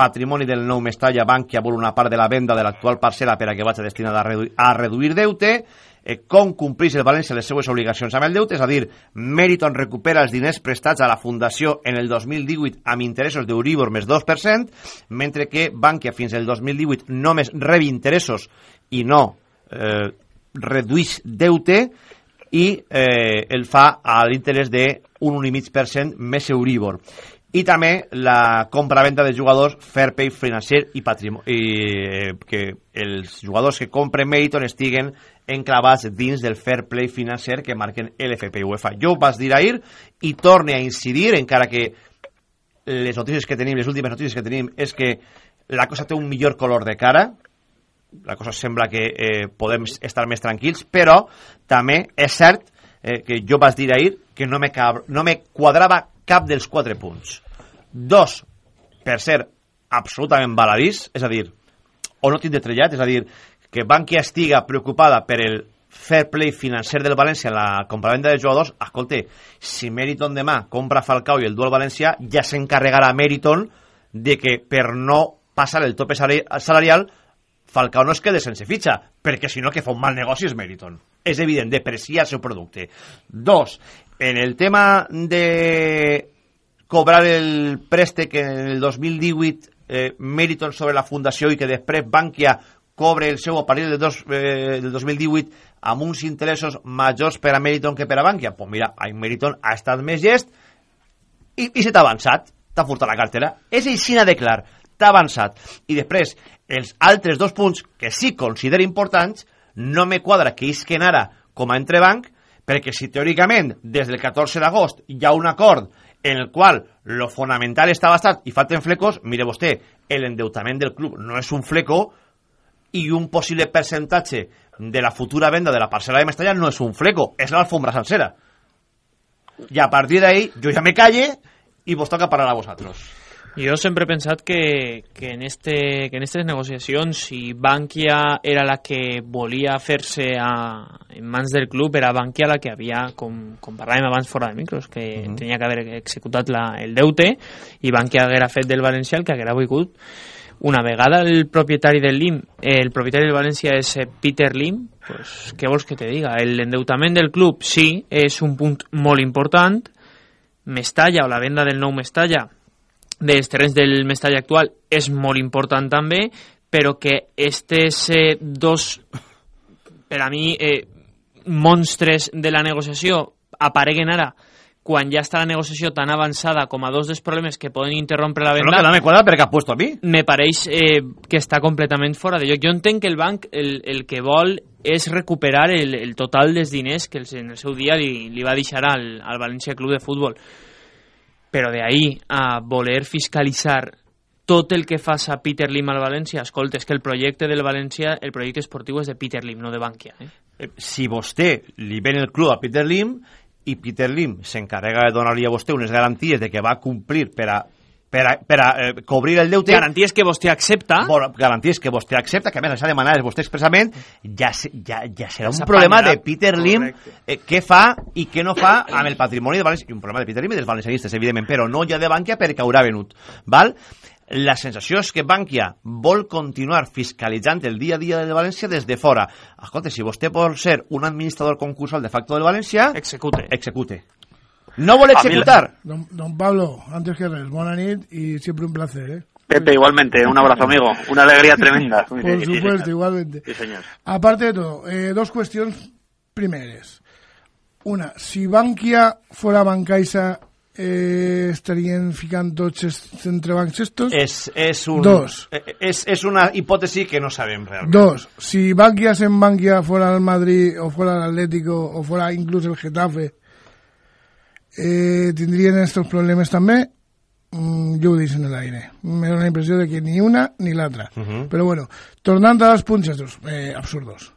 patrimoni del nou Mestalla, Bankia vol una part de la venda de l'actual parcel·la per a que vagi destinada a, redu a reduir deute, eh, com compleix el València les seues obligacions amb el deute, és a dir, Meriton recupera els diners prestats a la Fundació en el 2018 amb interessos d'Euribor més 2%, mentre que Bankia fins al 2018 només rebi interessos i no eh, redueix deute i eh, el fa a l'interès de un 1,5% més Euribor i també la compra-venda de jugadors fair pay financer i patrimoni i, eh, que els jugadors que compren Meriton estiguen enclavats dins del fair play financer que marquen l'FP i UEFA. Jo vas dir ahir i torne a incidir, encara que les notícies que tenim, les últimes notícies que tenim, és que la cosa té un millor color de cara, la cosa sembla que eh, podem estar més tranquils, però també és cert eh, que jo vas dir ahir que no me, cab no me quadrava cap dels quatre punts. Dos, per ser absolutament baladís, és a dir, o no tindre trellat, és a dir, que Bankia estiga preocupada per el fair play financer del València en la compravenda de jugadors, escolte, si Meriton demà compra Falcao i el duel València, ja s'encarregarà Meriton de que per no passar el tope salarial Falcao no es quede sense fitxa, perquè si no que fa un mal negoci és Meriton. És evident, depreciar el seu producte. Dos, en el tema de cobrar el préstec en el 2018 eh, Meriton sobre la fundació i que després Bankia cobre el seu a partir del, dos, eh, del 2018 amb uns interessos majors per a Meriton que per a Bankia. Pues mira, a Meriton ha estat més gest i, i se t'ha avançat, t'ha furtat la cartera. És aixina de clar, t'ha avançat. I després, els altres dos punts que sí considero importants, no me quadra que isquen ara com a entrebanc, perquè si teòricament des del 14 d'agost hi ha un acord en el qual lo fonamental està bastat i falten flecos, mire vostè, l'endeutament del club no és un fleco, i un possible percentatge de la futura venda de la parcel·la de Mestalla no és un fleco, és l'alfombra sencera. I a partir d'ahí jo ja me calle i vos toca parar a vosaltres. Jo sempre he pensat que, que, en este, que en aquestes negociacions, si Bankia era la que volia fer-se en mans del club, era Bankia la que havia, com, com parlàvem abans fora de micros, que uh -huh. tenia que haver executat la, el deute i Bankia haguera fet del Valencià el que haguera volgut una vegada el propietari del LIM, el propietari del València és eh, Peter Lim, pues, què vols que te diga? L'endeutament del club, sí, és un punt molt important. Mestalla, o la venda del nou Mestalla, dels terrenys del Mestalla actual, és molt important també, però que estes eh, dos, per a mi, eh, monstres de la negociació apareguen ara quan ja està la negociació tan avançada com a dos dels problemes que poden interrompre la venda... Però que no quadra perquè ha puesto a mi. Me pareix eh, que està completament fora de lloc. Jo entenc que el banc el, el que vol és recuperar el, el total dels diners que en el seu dia li, li va deixar al, al València Club de Futbol. Però de ahí a voler fiscalitzar tot el que fa a Peter Lim al València, escolta, és que el projecte del València, el projecte esportiu és de Peter Lim, no de Bankia. Eh? eh si vostè li ven el club a Peter Lim, i Peter Lim s'encarrega de donar-li a vostè unes garanties de que va complir per a per a, per a eh, cobrir el deute... Garanties que vostè accepta. Bueno, garanties que vostè accepta, que a més s'ha demanat vostè expressament, ja, ja, ja serà un problema de Peter Lim eh, què fa i què no fa amb el patrimoni de València. Un problema de Peter Lim i dels valencianistes, evidentment, però no ja de Bankia perquè haurà venut. Val? la sensació és que Bankia vol continuar fiscalitzant el dia a dia de València des de fora. Escolta, si vostè vol ser un administrador concursal de facto del València... Execute. Execute. No vol executar. Don, don, Pablo, antes que res, buena nit y siempre un placer, ¿eh? Pepe, igualmente, un abrazo, amigo. Una alegría tremenda. Por supuesto, igualmente. Sí, señor. Aparte de todo, eh, dos cuestiones primeras. Una, si Bankia fuera Bancaisa eh, estarien ficant tots els entrebancs estos? És, és, un, Dos. Eh, és, és una hipòtesi que no sabem realment. Dos. Si Bankia en Bankia fuera el Madrid o fuera el Atlético o fuera incluso el Getafe, eh, ¿tendrían estos problemas también? Mm, jo ho deixo en l'aire. Me da la impressió de que ni una ni l'altra. Uh -huh. Però bueno, tornant als punts estos, eh, absurdos.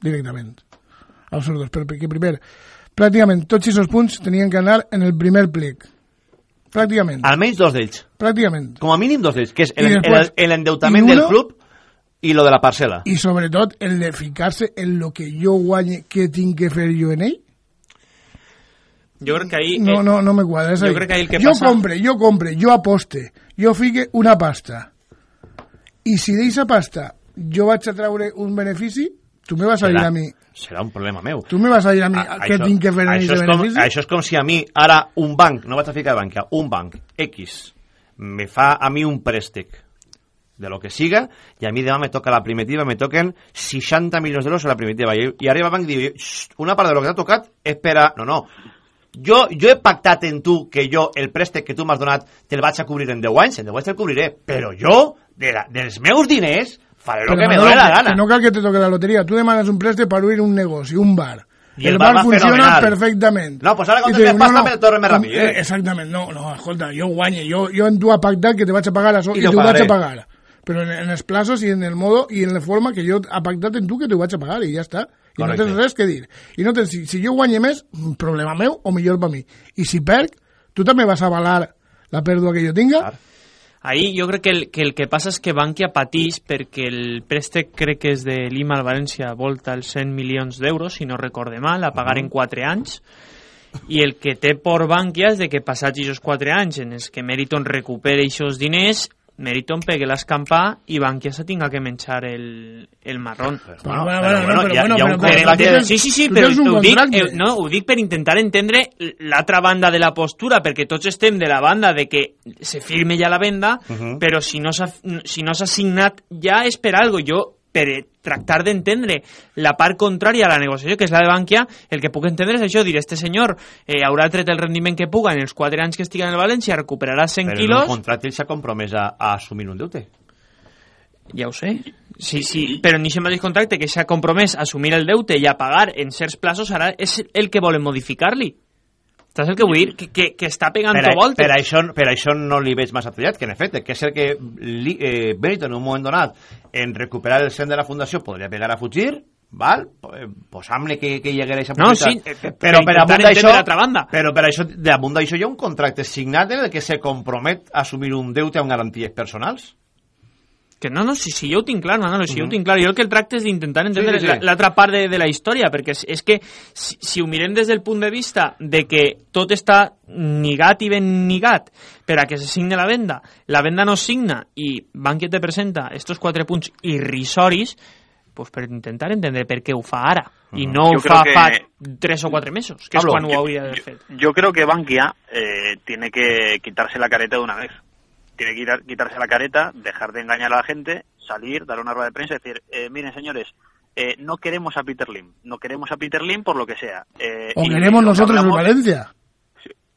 Directament. Absurdos. Perquè primer, pràcticament tots aquests punts tenien que anar en el primer plic. Pràcticament. Almenys dos d'ells. Pràcticament. Com a mínim dos d'ells, que és l'endeutament del club i lo de la parcel·la. I sobretot el de ficar-se en lo que jo guanye, què tinc que fer jo en ell. Jo crec que ahí... No, no, no me quadra. jo crec que ahí el que jo passa... compre, jo compre, jo aposte, jo fique una pasta. I si d'eixa pasta jo vaig a treure un benefici, tu me vas a dir a mi serà un problema meu. Tu me vas a dir a mi a, què tinc que fer en això, és com, això és com si a mi ara un banc, no vaig a ficar de banca, un banc X me fa a mi un préstec de lo que siga, i a mi demà me toca la primitiva, me toquen 60 milions d'euros a la primitiva. I, i arriba el banc i diu, "Xxt, una part de lo que t'ha tocat és per a... No, no, jo, jo he pactat en tu que jo el préstec que tu m'has donat te'l vaig a cobrir en 10 anys, en 10 anys te'l cobriré, però jo, de la, dels meus diners, faré el que me Manolo, dóna la gana. Que no cal que te toque la lotería. Tú demandas un préstamo para abrir un negocio, un bar. Y el, el bar, bar funciona fenomenal. perfectamente. No, pues ara I quan te te diu, pasta me torna més ràpid, eh? Exactament, no, no, escolta, jo guanye, jo, jo en tu he pactat que te vaig a pagar a so, I i, lo te ho vaig a pagar. Però en, en els plazos i en el modo i en la forma que jo he pactat en tu que t'ho vaig a pagar i ja està. I Correcte. no tens res que dir. I no tens, si, si jo guanye més, problema meu o millor per mi. I si perc, tu també vas avalar la pèrdua que jo tinga? Ahí jo crec que el, que el que passa és que Bankia patís perquè el préstec crec que és de Lima al València volta els 100 milions d'euros, si no recorde mal, a pagar en 4 anys, i el que té por Bankia és de que passats aquests 4 anys en els que Meriton recupere aquests diners, Meriton pegue l'escampar i Bankia se tinga que menjar el, el marrón. Bueno, bueno, bueno, no, però hi ha- bueno, hi ha però- un però- però- Sí, sí, sí, però ho dic, eh, no, ho dic per intentar entendre l'altra banda de la postura, perquè tots estem de la banda de que se firme ja la venda, Mhm. però si no s'ha si no s'ha signat ja és per algo. Jo, per tractar d'entendre la part contrària a la negociació, que és la de Bankia, el que puc entendre és això, dir, este senyor eh, haurà tret el rendiment que puga en els 4 anys que estigui en el València, recuperarà 100 Però en un contracte ell s'ha compromès a, a assumir un deute. Ja ho sé. Sí, sí, però en aquest mateix contracte que s'ha compromès a assumir el deute i a pagar en certs plaços, ara és el que volen modificar-li. Saps el que vull dir? Que, que, que està pegant per, a, voltes. per, això, per això no li veig massa trellat, que en efecte, que és el que li, eh, Benito en un moment donat en recuperar el cent de la fundació podria pegar a fugir, val? Eh, posam-li que, que hi haguera aquesta No, sí, eh, per però per amunt d'això però per això, damunt d'això hi ha un contracte signat en el que se compromet a assumir un deute amb garanties personals Que no, no, si, si jo ho tinc clar, Manolo, si jo ho tinc clar. Jo el que el tracte és d'intentar entendre Sí, sí, sí. la- l'altra part de, de la història, perquè és, és que si, si ho mirem des del punt de vista de que tot està nigat i ben nigat per a que se signe la venda, la venda no es signa i Bankia te presenta estos quatre punts irrisoris, pues per intentar entendre per què ho fa ara i no ho Yo fa creo fa que- tres o quatre mesos, que Pablo, és quan ho yo- hauria d'haver fet. Yo creo que Bankia eh, tiene que quitarse la careta de una vez. Tiene que quitar- quitarse la careta, dejar de engañar a la gente, salir, dar una rueda de prensa y decir, eh, miren señores, eh, no queremos a Peter Lim, no queremos a Peter Lim por lo que sea. Eh, O queremos nosotros el hablamos- Valencia.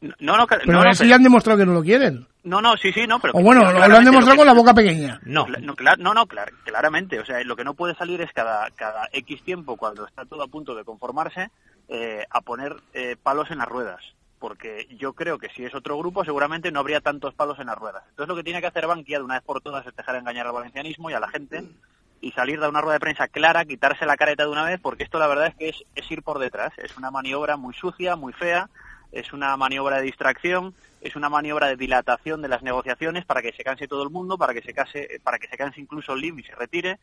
No, Pero no, no, eso pero- ya han demostrado que no lo quieren. no, no, sí, sí, no, pero... O bueno, lo, han demostrado que- con la boca pequeña. No. No, clar- no, no, clar- claramente. O sea, lo que no puede salir es cada, cada X tiempo, cuando está todo a punto de conformarse, eh, a poner eh, palos en las ruedas. Porque yo creo que si es otro grupo, seguramente no habría tantos palos en las ruedas. Entonces, lo que tiene que hacer Bankia de una vez por todas es dejar de engañar al valencianismo y a la gente y salir de una rueda de prensa clara, quitarse la careta de una vez, porque esto la verdad es que es, es ir por detrás. Es una maniobra muy sucia, muy fea, es una maniobra de distracción, es una maniobra de dilatación de las negociaciones para que se canse todo el mundo, para que se case, para que se canse incluso LIM y se retire.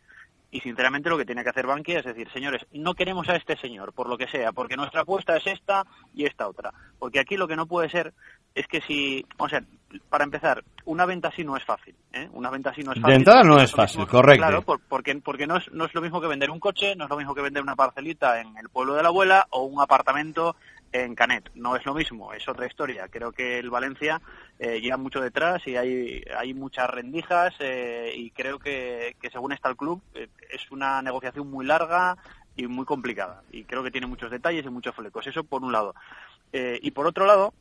Y sinceramente lo que tiene que hacer Bankia es decir, señores, no queremos a este señor, por lo que sea, porque nuestra apuesta es esta y esta otra. Porque aquí lo que no puede ser es que si, o sea, para empezar, una venta así no es fácil. ¿eh? Una venta así no es De fácil. entrada no es fácil, mismo- correcto. Claro, por- porque, porque no, es, no es lo mismo que vender un coche, no es lo mismo que vender una parcelita en el pueblo de la abuela o un apartamento en Canet. No es lo mismo, es otra historia. Creo que el Valencia eh, lleva mucho detrás y hay, hay muchas rendijas eh, y creo que, que según está el club eh, es una negociación muy larga y muy complicada. Y creo que tiene muchos detalles y muchos flecos. Eso por un lado. Eh, y por otro lado,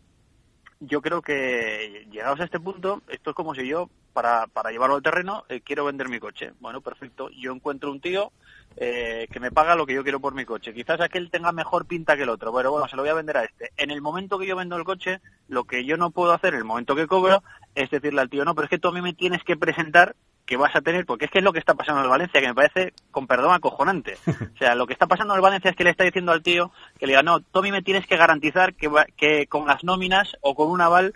yo creo que llegados a este punto, esto es como si yo, para, para llevarlo al terreno, eh, quiero vender mi coche. Bueno, perfecto. Yo encuentro un tío eh, que me paga lo que yo quiero por mi coche. Quizás aquel tenga mejor pinta que el otro, pero bueno, se lo voy a vender a este. En el momento que yo vendo el coche, lo que yo no puedo hacer en el momento que cobro es decirle al tío, no, pero es que tú a mí me tienes que presentar que vas a tener, porque es que es lo que está pasando en Valencia, que me parece, con perdón, acojonante. O sea, lo que está pasando en Valencia es que le está diciendo al tío que le diga, no, mí me tienes que garantizar que, va- que con las nóminas o con un aval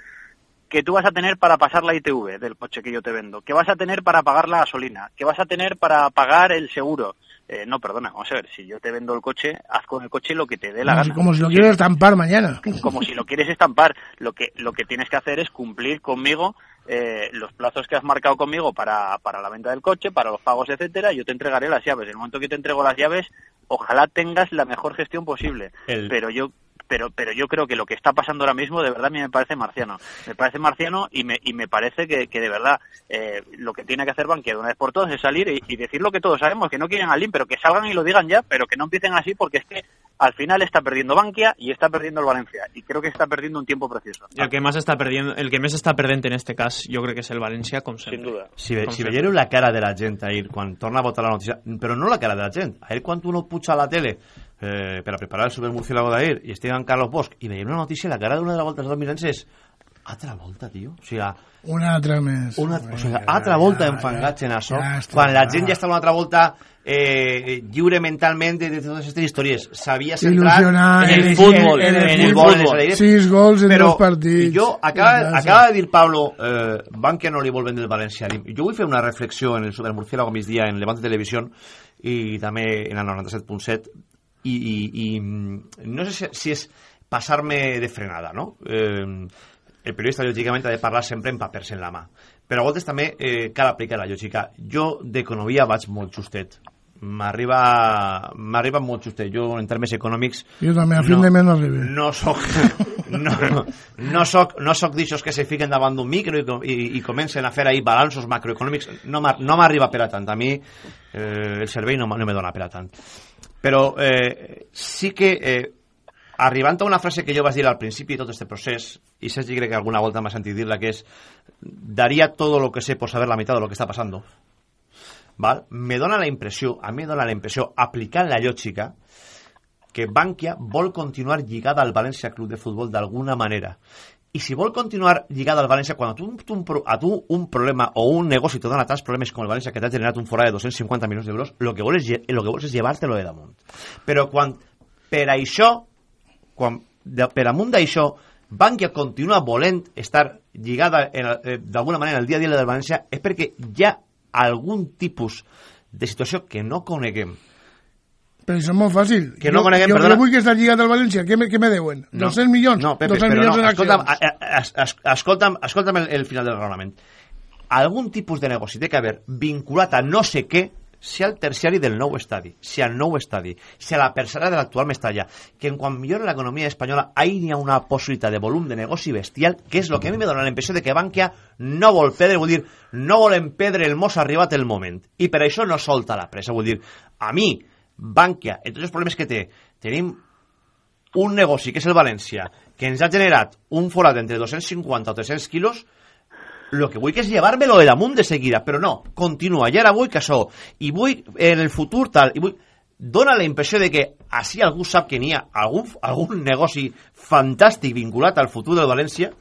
que tú vas a tener para pasar la ITV del coche que yo te vendo, que vas a tener para pagar la gasolina, que vas a tener para pagar el seguro. Eh, no, perdona, vamos a ver, si yo te vendo el coche, haz con el coche lo que te dé la Como si, gana. como si lo quieres estampar mañana. Como si lo quieres estampar. Lo que, lo que tienes que hacer es cumplir conmigo eh, los plazos que has marcado conmigo para, para la venta del coche, para los pagos, etcétera, yo te entregaré las llaves. En el momento que te entrego las llaves, ojalá tengas la mejor gestión posible. El- Pero yo pero, pero yo creo que lo que está pasando ahora mismo, de verdad, a mí me parece marciano. Me parece marciano y me, y me parece que, que de verdad eh, lo que tiene que hacer Bankia de una vez por todas es salir y, y decir lo que todos sabemos, que no quieren al LIM, pero que salgan y lo digan ya, pero que no empiecen así porque es que al final está perdiendo Bankia y está perdiendo el Valencia. Y creo que está perdiendo un tiempo precioso. I el que més està perdent, el que més està perdent en este cas, jo crec que és el València, com sempre. Sin duda. Si, ve, si veieu la cara de la gent ahir quan torna a votar la notícia, però no la cara de la gent, ahir quan uno puja a la tele eh, per a preparar el supermurciélago d'ahir i estigui en Carlos Bosch i veiem una notícia, la cara d'una de les voltes dels mirants és altra volta, tio. O sigui, Una altra més. una, o sigui, altra volta enfangats en això, ja quan la ja. gent ja està una altra volta eh, lliure mentalment de, de totes aquestes històries. S'havia centrat en el en el- futbol, en en el el futbol. futbol. en el- Sis gols en Però dos partits. Jo, acaba, acaba de dir Pablo, eh, Bankia no li vol vendre el València. Jo vull fer una reflexió en el Supermurciélago migdia en Levante Televisió i també en el 97.7 i, i, i mm, no sé si, si és passar-me de frenada, no? Eh, el periodista, lògicament, ha de parlar sempre amb papers en la mà. Però a voltes també eh, cal aplicar la lògica. Jo d'economia vaig molt justet. M'arriba m'arriba molt justet. Jo, en termes econòmics... Jo també, a fin de mes no arribé. No soc, no, no soc, no soc d'aixòs que se fiquen davant d'un micro i, i, i comencen a fer ahí balanços macroeconòmics. No m'ar- no m'arriba per a tant. A mi eh, el servei no, no me dona per a tant. Però eh, sí que eh, arribant a una frase que jo vaig dir al principi de tot este procés, i Sergi crec que alguna volta m'ha sentit dir-la, que és daría todo lo que sé por saber la mitad de lo que está pasando. ¿Val? Me dona la impressió, a mi me dona la impressió, aplicant la lògica, que Bankia vol continuar lligada al València Club de Futbol d'alguna manera. I si vol continuar lligada al València, quan a tu, un, a tu un problema o un negoci te dona tants problemes com el València que t'ha generat un forat de 250 milions d'euros, el que vols, lo que vols és llevar-te-lo de damunt. Però quan per això, quan de, per amunt d'això, Bankia continua volent estar lligada eh, d'alguna manera el dia a dia del València, és perquè hi ha algun tipus de situació que no coneguem Però això és molt fàcil. Que no jo, coneguem, jo, perdona. jo vull que estar lligat al València. Què me, què me deuen? No. 200 milions? No, Pepe, 200 però milions no, escolta'm, a- a- es- escolta'm, escolta'm el, el final del raonament. Algun tipus de negoci té que haver vinculat a no sé què, si al terciari del nou estadi, si al nou estadi, si a la persona de l'actual Mestalla, que en quan millora l'economia espanyola, ahí n'hi ha una possibilitat de volum de negoci bestial, que és el que a mi me dona la impressió de que Bankia no vol perdre, vull dir, no volen perdre el mos arribat el moment. I per això no solta la pressa, vull dir, a mi, Bankia, en tots els problemes que té, tenim un negoci, que és el València, que ens ha generat un forat entre 250 o 300 quilos, el que vull que és llevar-me-lo de damunt de seguida, però no, i ara vull que això, i vull en el futur tal, i vull... Dóna la impressió de que així algú sap que n'hi ha algun, algun negoci al futur del València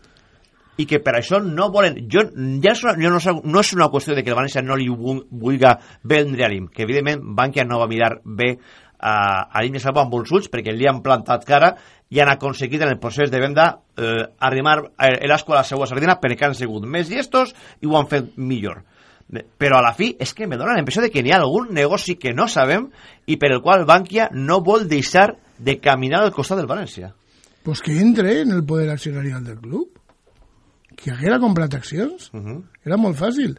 i que per això no volen... Jo, ja és una, jo no, no és una qüestió de que el València no li vu- vulga vendre a l'IM, que evidentment Bankia no va mirar bé a, a de Salvo amb uns ulls perquè li han plantat cara i han aconseguit en el procés de venda eh, arrimar eh, l'asco a la seva sardina perquè han sigut més llestos i ho han fet millor. Però a la fi és que me dona la impressió de que n'hi ha algun negoci que no sabem i per el qual Bankia no vol deixar de caminar al costat del València. Pues que entre en el poder accionarial del club. Que haguera comprat accions. Era molt fàcil.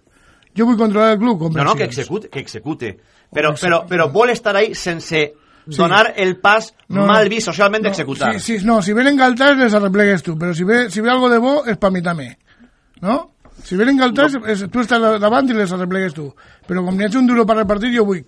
Jo vull controlar el club, No, no, que execute, que execute. Però, però, però vol estar ahí sense Sí. donar el pas No, mal no. vist socialment No, d'executar. Sí, sí, no, si vienen galtas les arreplegues tú, pero si ve, si ve algo de bo es para mí también. ¿No? Si vienen galtas, es, tú estás davant y les arreplegues tú. Pero como me ha hecho un duro para repartir, yo voy.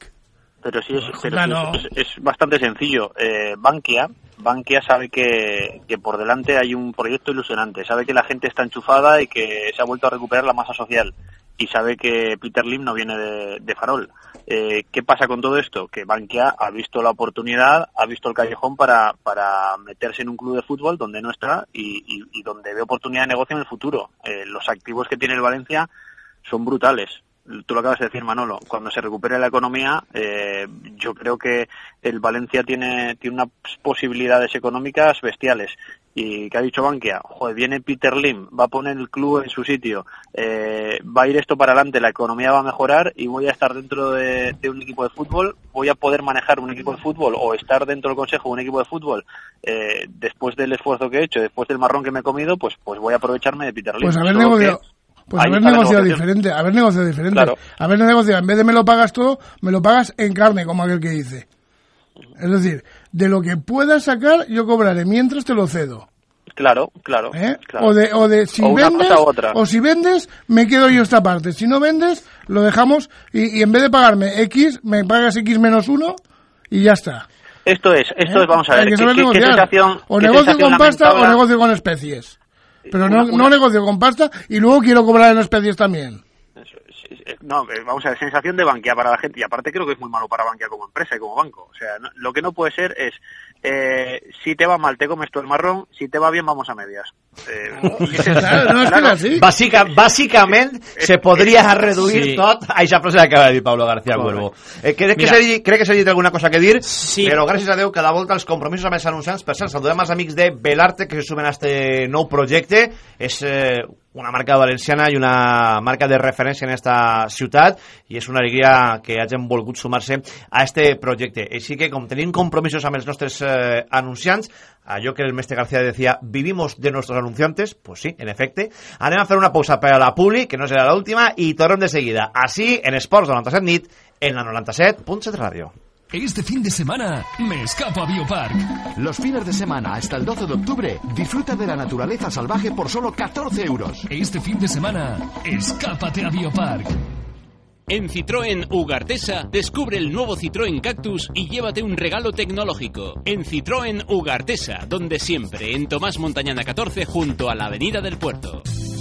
Pero sí es, pero Claro. sí es, es- es bastante sencillo. Eh, Bankia, Bankia sabe que, que por delante hay un proyecto ilusionante, sabe que la gente está enchufada y que se ha vuelto a recuperar la masa social y sabe que Peter Lim no viene de, farol. Eh, ¿Qué pasa con todo esto? Que Bankia ha visto la oportunidad, ha visto el callejón para, para meterse en un club de fútbol donde no está y donde ve oportunidad de negocio en el futuro. Eh, los activos que tiene el Valencia son brutales. Tú lo acabas de decir, Manolo. Cuando se recupere la economía, eh, yo creo que el Valencia tiene, tiene unas posibilidades económicas bestiales. Y que ha dicho Bankia, joder, viene Peter Lim, va a poner el club en su sitio, eh, va a ir esto para adelante, la economía va a mejorar y voy a estar dentro de, de un equipo de fútbol, voy a poder manejar un equipo de fútbol o estar dentro del consejo de un equipo de fútbol eh, después del esfuerzo que he hecho, después del marrón que me he comido, pues, pues voy a aprovecharme de Peter Lim. Pues haber negociado. Pues haber negociado diferente, haber negociado diferente. Claro. Haber negociado, en vez de me lo pagas todo, me lo pagas en carne, como aquel que dice. Es decir, de lo que pueda sacar, yo cobraré mientras te lo cedo. Claro, claro. ¿eh? claro. O, de, o de si O vendes, otra. o si vendes, me quedo yo esta parte. Si no vendes, lo dejamos y, y en vez de pagarme X, me pagas X menos uno y ya está. Esto es, esto es, vamos a ver, Hay que ¿qué, saber qué- qué negociar. sensación, o negocio con pasta o negocio con especies. Pero no, Una- no negocio con pasta y luego quiero cobrar en especies también. No, eh, vamos a ver, sensación de Bankia para la gente, y aparte creo que es muy malo para Bankia como empresa y como banco. O sea, no- lo que no puede ser es, eh, si te va mal te comes tú el marrón, si te va bien vamos a medias. Eh, y ese- claro, Bàsica, bàsicament, se podria reduir Sí. tot a aquesta frase que acaba de dir Pablo García. Cuervo. Eh, crec, que s'ha dit- crec que s'ha dit alguna cosa que dir, Sí. però gràcies a Déu cada volta els compromisos amb els anunciants, per cert, saludem als amics de Belarte que se sumen a este nou projecte, és eh, una marca valenciana i una marca de referència en esta ciutat i és una alegria que hagin volgut sumar-se a este projecte. Així que, com tenim compromisos amb els nostres eh, anunciants, allò que el mestre García decía, vivimos de nuestros anunciantes, pues sí, en efecte. Anem a fer una pausa per a la Publi, que no serà l'última, i tornem de seguida. Així, en Esports 97 nit, en la 97.7 Ràdio. Este fin de semana me escapo a Biopark. Los fines de semana hasta el 12 de octubre, disfruta de la naturaleza salvaje por solo 14 euros. Este fin de semana, escápate a Biopark. En Citroën Ugartesa, descubre el nuevo Citroën Cactus y llévate un regalo tecnológico. En Citroën Ugartesa, donde siempre, en Tomás Montañana 14, junto a la Avenida del Puerto.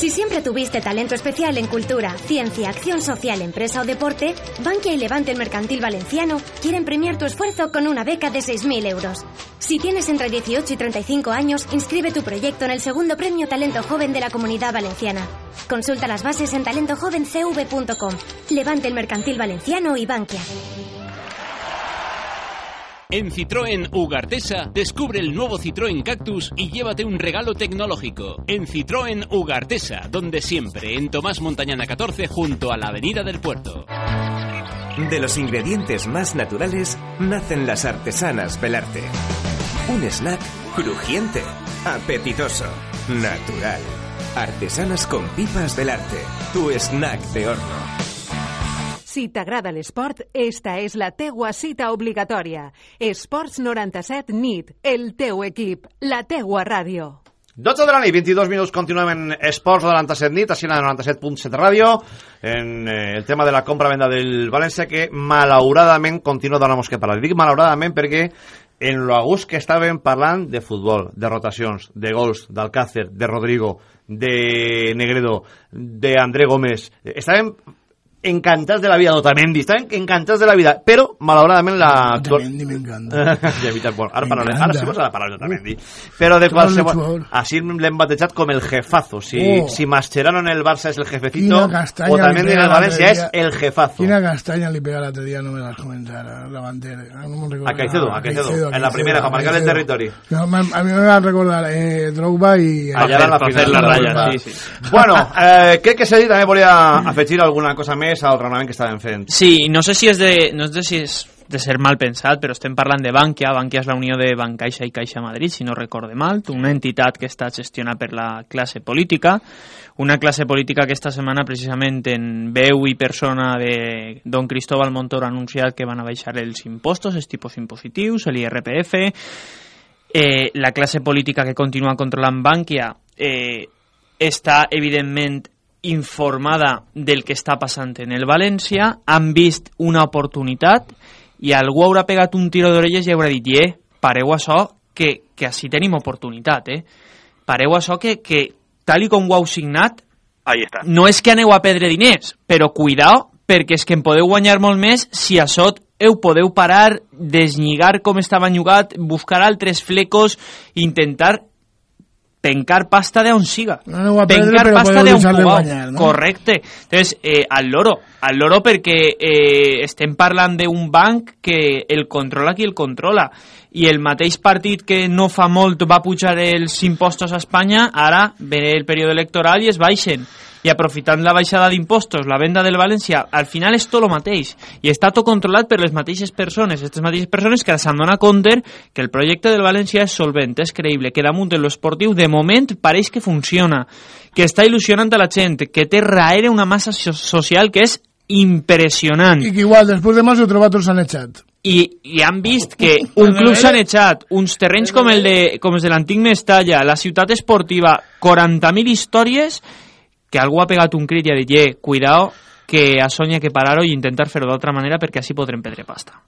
Si siempre tuviste talento especial en cultura, ciencia, acción social, empresa o deporte, Bankia y Levante el Mercantil Valenciano quieren premiar tu esfuerzo con una beca de 6.000 euros. Si tienes entre 18 y 35 años, inscribe tu proyecto en el segundo premio Talento Joven de la Comunidad Valenciana. Consulta las bases en talentojovencv.com. Levante el Mercantil Valenciano y Bankia. En Citroën Ugartesa, descubre el nuevo Citroën Cactus y llévate un regalo tecnológico. En Citroën Ugartesa, donde siempre, en Tomás Montañana 14, junto a la Avenida del Puerto. De los ingredientes más naturales nacen las artesanas Belarte. Un snack crujiente, apetitoso, natural. Artesanas con pipas Belarte, tu snack de horno. Si t'agrada l'esport, esta és la teua cita obligatòria. Esports 97 NIT, el teu equip, la teua ràdio. 12 de la nit, 22 minuts, continuem en Esports 97 nit, així en la 97.7 ràdio, en eh, el tema de la compra-venda del València, que malauradament continua donant que parlar. Dic malauradament perquè en lo a gust que estàvem parlant de futbol, de rotacions, de gols, d'Alcácer, de Rodrigo, de Negredo, de André Gómez, estàvem encantats de la vida d'Otamendi, estaven encantats de la vida, però malauradament la... Otamendi m'encanta. ja, veritat, bueno, ara, parlarem, ara sí vas a parlar d'Otamendi. Però de qualsevol... Així l'hem batejat com el jefazo. Si, Oh. si Mascherano en el Barça és el jefecito, castanya Otamendi en el València és el jefazo. Quina castaña li pega l'altre dia, no me las comentara, Lavanter. No me'n recordo. A Caicedo, a Caicedo, en la primera, para marcar el territori. No, me- a mí me va a recordar eh, Drogba i... Allà en la final. fer la ratlla, Drogba. sí, sí. Bueno, eh, crec que Sergi també volia afegir alguna cosa més al raonament que estàvem fent. Sí, no sé si és de, no sé si és de ser mal pensat, però estem parlant de Bankia. Bankia és la unió de Bancaixa i Caixa Madrid, si no recorde mal, una entitat que està gestionada per la classe política, una classe política que esta setmana precisament en veu i persona de don Cristóbal Montoro ha anunciat que van a baixar els impostos, els tipus impositius, l'IRPF, eh, la classe política que continua controlant Bankia eh, està evidentment informada del que està passant en el València, han vist una oportunitat i algú haurà pegat un tiro d'orelles i haurà dit, eh, pareu això, que, que així tenim oportunitat, eh? Pareu això que, que tal i com ho heu signat, Ahí está. no és que aneu a perdre diners, però cuidao, perquè és que en podeu guanyar molt més si a sot heu podeu parar, deslligar com estava enllugat, buscar altres flecos, intentar pencar pasta de on siga. No perdre, pencar pasta de de pugueu. guanyar, no? Correcte. Entonces, eh, al loro, al loro perquè eh, estem parlant d'un banc que el controla qui el controla. I el mateix partit que no fa molt va pujar els impostos a Espanya, ara ve el període electoral i es baixen. I aprofitant la baixada d'impostos, la venda del València, al final és tot el mateix. I està tot controlat per les mateixes persones. Aquestes mateixes persones que s'han donat compte que el projecte del València és solvent, és creïble, que damunt de l'esportiu, de moment, pareix que funciona, que està il·lusionant a la gent, que té darrere una massa so social que és impressionant. I que igual, després de Mas, ho trobat tots sanejat. I, i han vist que un club sanejat, uns terrenys com, el de, com els de l'antic Mestalla, la ciutat esportiva, 40.000 històries, que algú ha pegat un crit i ha dit, eh, cuidao, que a Sonia que parar-ho i intentar fer-ho d'altra manera perquè així podrem perdre pasta.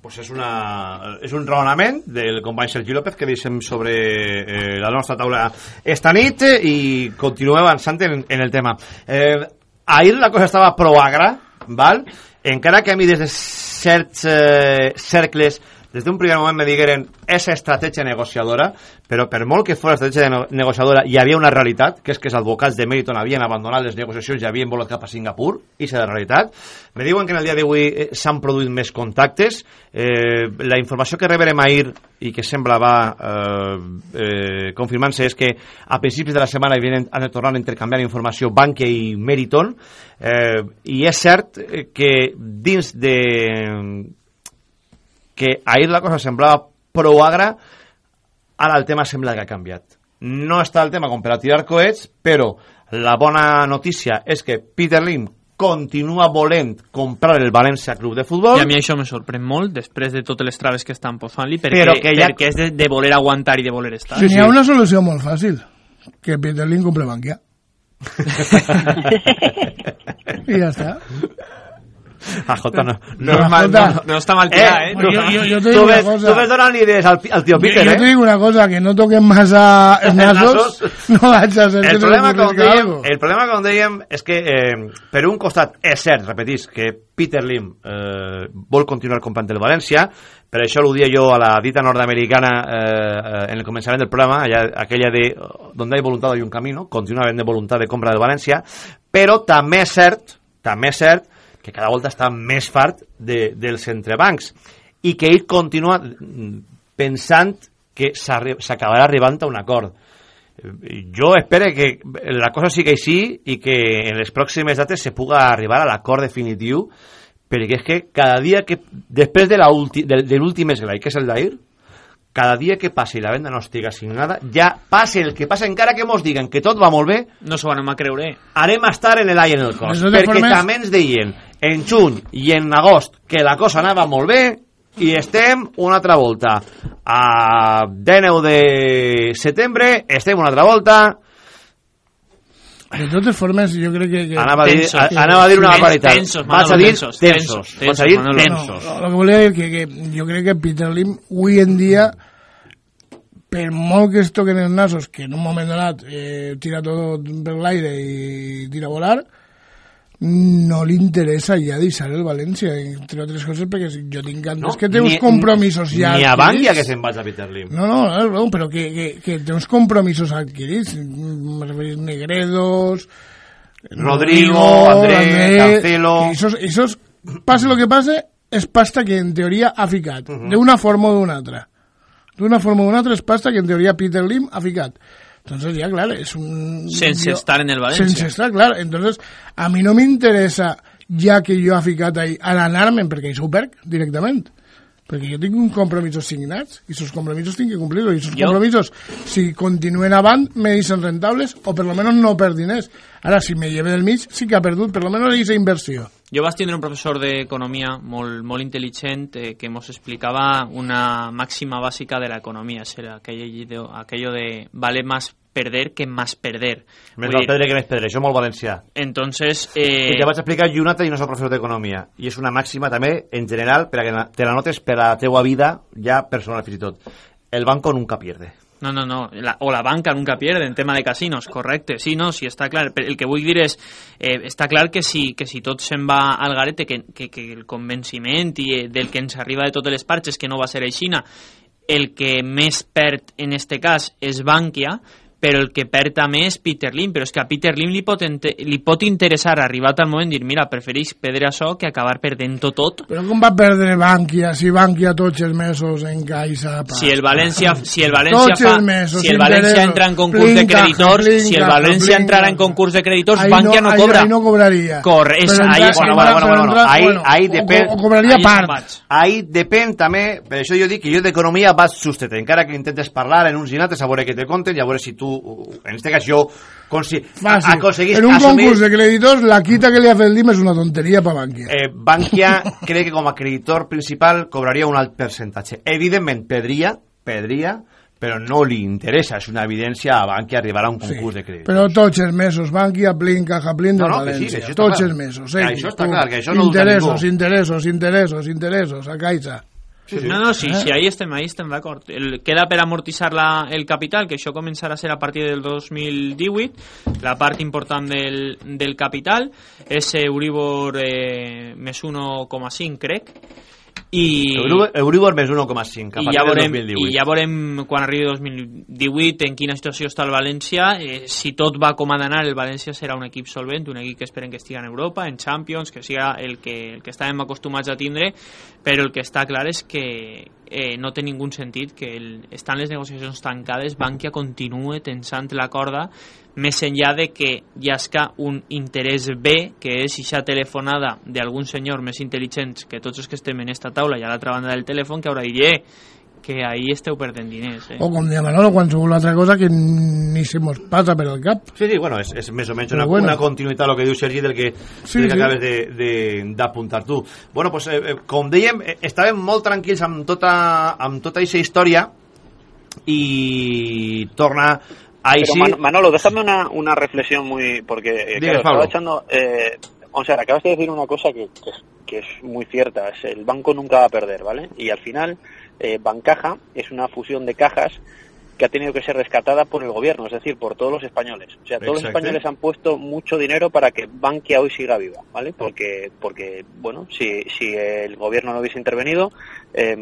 Pues és, una, és un raonament del company Sergi López que deixem sobre eh, la nostra taula esta nit eh, i continuem avançant en, en el tema. Eh, ahir la cosa estava prou agra, val? encara que a mi des de certs eh, cercles des d'un primer moment me digueren és estratègia negociadora, però per molt que fos estratègia negociadora hi havia una realitat, que és que els advocats de Meriton havien abandonat les negociacions i havien volat cap a Singapur, i és la realitat. Me diuen que en el dia d'avui eh, s'han produït més contactes. Eh, la informació que rebrem ahir i que sembla va eh, eh, confirmant-se és que a principis de la setmana vienen, han de tornar a intercanviar informació Bankia i Meriton eh, i és cert eh, que dins de que ahir la cosa semblava prou agra, ara el tema sembla que ha canviat. No està el tema com per a tirar coets, però la bona notícia és que Peter Lim continua volent comprar el València Club de Futbol. I a mi això me sorprèn molt, després de totes les traves que estan posant-li, perquè, Però que ja- perquè és de, de voler aguantar i de voler estar. Sí, N'hi ha una solució molt fàcil. Que Peter Lim compre Bankia. I ja està. Ah, Jota, no, No, és mal- no- no està mal tirat, eh? Yo, yo, yo te digo una ves, cosa. tu ves donant idees al, al tío Yo, Peter, yo eh? te digo una cosa, que no toquen más a Nasos, no vaig a ser el problema, algo. el problema, com dèiem, és que eh, per un costat és cert, repetís, que Peter Lim eh, vol continuar comprant el València, per això ho dia jo a la dita nord-americana eh, eh, en el començament del programa, allà, aquella de donde hay voluntad hay un camino, continua havent de voluntat de compra del València, però també és cert, també és cert que cada volta està més fart de, dels entrebancs i que ell continua mm, pensant que s'acabarà arribant a un acord. Eh, Jo espero que la cosa sigui així i que en les pròximes dates se puga arribar a l'acord definitiu perquè és que cada dia que després de la ulti, de, de l'últim esglai, que és el d'ahir cada dia que passi la venda no estiga signada ja passe el que passa, encara que mos diguen que tot va molt bé No s'ho anem a creure. harem a estar en l'ai en el cos totes perquè formes- també ens deien en juny i en agost que la cosa anava molt bé i estem una altra volta a 19 de setembre estem una altra volta De totes formes, jo crec que... que Anava a dir- Tensos, a- que- anava a dir una barbaritat. tensos, Vaig a dir tensos, tensos. tensos, dir Manolo. tensos. No, lo que volia dir que, que jo crec que Peter Lim avui en dia per molt que es toquen els nassos que en un moment donat eh, tira tot per l'aire i tira a volar no li interessa ja deixar el València entre altres coses perquè jo tinc ganes No, que té uns compromisos ja ni a. Bankia que se'n vaig a Peter Lim No, no, no, però que, que, que té uns compromisos adquirits. Referís Negredos, Rodrigo, André, Cancelo. y Esos, esos, pase lo que pase, és pasta que en teoria ha ficat, d'una forma o d'una altra. D'una forma o d'una altra és pasta que en teoria Peter Lim ha ficat. Entonces ya, claro, es un... Sense yo- estar en el València. Sense estar, claro. Entonces, a mi no m'interessa ja que jo ha ficat ahí a l'anar-me'n perquè hi ho perc directament. Perquè jo tinc uns compromisos signats i esos compromisos tinc que complir-los. I esos Jo- compromisos, si continuen avant, me deixen rentables o per lo menos no per diners. Ara, si me lleve del mig, sí que ha perdut, per lo menos aquesta inversió. Jo vaig tindre un professor d'economia molt, molt intel·ligent eh, que ens explicava una màxima bàsica de l'economia, era aquello, aquello de vale más perder que más perder. Més val dir, pedre que més pedre, això és molt valencià. Entonces, Eh... I te vaig explicar i un altre i no soc professor d'economia. I és una màxima també, en general, per a que te la notes per a la teua vida, ja personal fins i tot. El banco nunca pierde. No, no, no. La, o la banca nunca pierde en tema de casinos, correcte. Sí, no, sí, està clar. Però el que vull dir és, eh, està clar que si, que si tot se'n va al garete, que, que, que el convenciment i eh, del que ens arriba de totes les parts és que no va ser aixina, el que més perd en este cas és Bankia, però el que perd també és Peter Lim, però és que a Peter Lim li pot, li pot interessar arribat al moment dir, mira, prefereix perdre això que acabar perdent-ho tot. Però com va perdre Bankia si Bankia tots els mesos en caixa? Pa, si el València, si el València fa, mesos, si el València entra en concurs plinca, de creditors, plinca, si el València entrarà en concurs de creditors, ahí Bankia no, no cobra. Ahí no cobraria. Corre, és, ahí és bueno, bueno, bueno, bueno, ahí, bueno, ahí depèn, o, o cobraria part. Ahí depèn també, per això jo dic que jo d'economia vaig justet, encara que intentes parlar en uns i altres, a veure què te conten i a veure si tu, en este cas jo consi Fàcil. aconseguís en un assumir... concurs de creditors la quita que li ha fet l'IM és una tonteria per Bankia eh, Bankia crec que com a creditor principal cobraria un alt percentatge evidentment perdria, perdria però no li interessa, és una evidència a Bankia arribar a un concurs sí, de crèdit. Però tots els mesos, Bankia, Plinca, Japlín de No, no, València, sí, tots clar. els mesos. Eh? Això està clar, que això no interessos, interessos, interessos, interessos, a Caixa. Sí, sí. No, no, sí, Eh? sí, ahí estem, ahí estem d'acord. Queda per amortitzar la, el capital, que això començarà a ser a partir del 2018, la part important del, del capital és Euribor eh, més 1,5, crec, i... Euribor, més 1,5 a I ja, veurem, 2018. I ja veurem quan arribi 2018 en quina situació està el València. Eh, si tot va com ha d'anar, el València serà un equip solvent, un equip que esperen que estigui en Europa, en Champions, que siga el que, el que estàvem acostumats a tindre, però el que està clar és que eh, no té ningú sentit que el, estan les negociacions tancades, Bankia continue tensant la corda més enllà de que hi hagi un interès B, que és ixa telefonada d'algun senyor més intel·ligent que tots els que estem en esta taula i a l'altra banda del telèfon, que haurà dit, eh, que ahí esteu perdent diners. Eh? O com deia Manolo, qualsevol altra cosa que ni se mos passa per al cap. Sí, sí, bueno, és, és més o menys Però una, bueno. una continuïtat el que diu Sergi del que, Sí, del que sí. acabes de- de- d'apuntar tu. Bueno, pues, eh, eh, com dèiem, eh, estàvem molt tranquils amb tota, amb tota aquesta història i torna a Pero així... Man- Manolo, déjame una, una reflexión muy... Porque, eh, Dime, claro, echando... Eh, o sea, acabas de decir una cosa que, que es, que es muy cierta. Es el banco nunca va a perder, ¿vale? Y al final, eh, Bancaja es una fusión de cajas que ha tenido que ser rescatada por el gobierno, es decir, por todos los españoles. O sea, todos los españoles han puesto mucho dinero para que Bankia hoy siga viva, ¿vale? Porque, porque bueno, si, si el gobierno no hubiese intervenido, eh,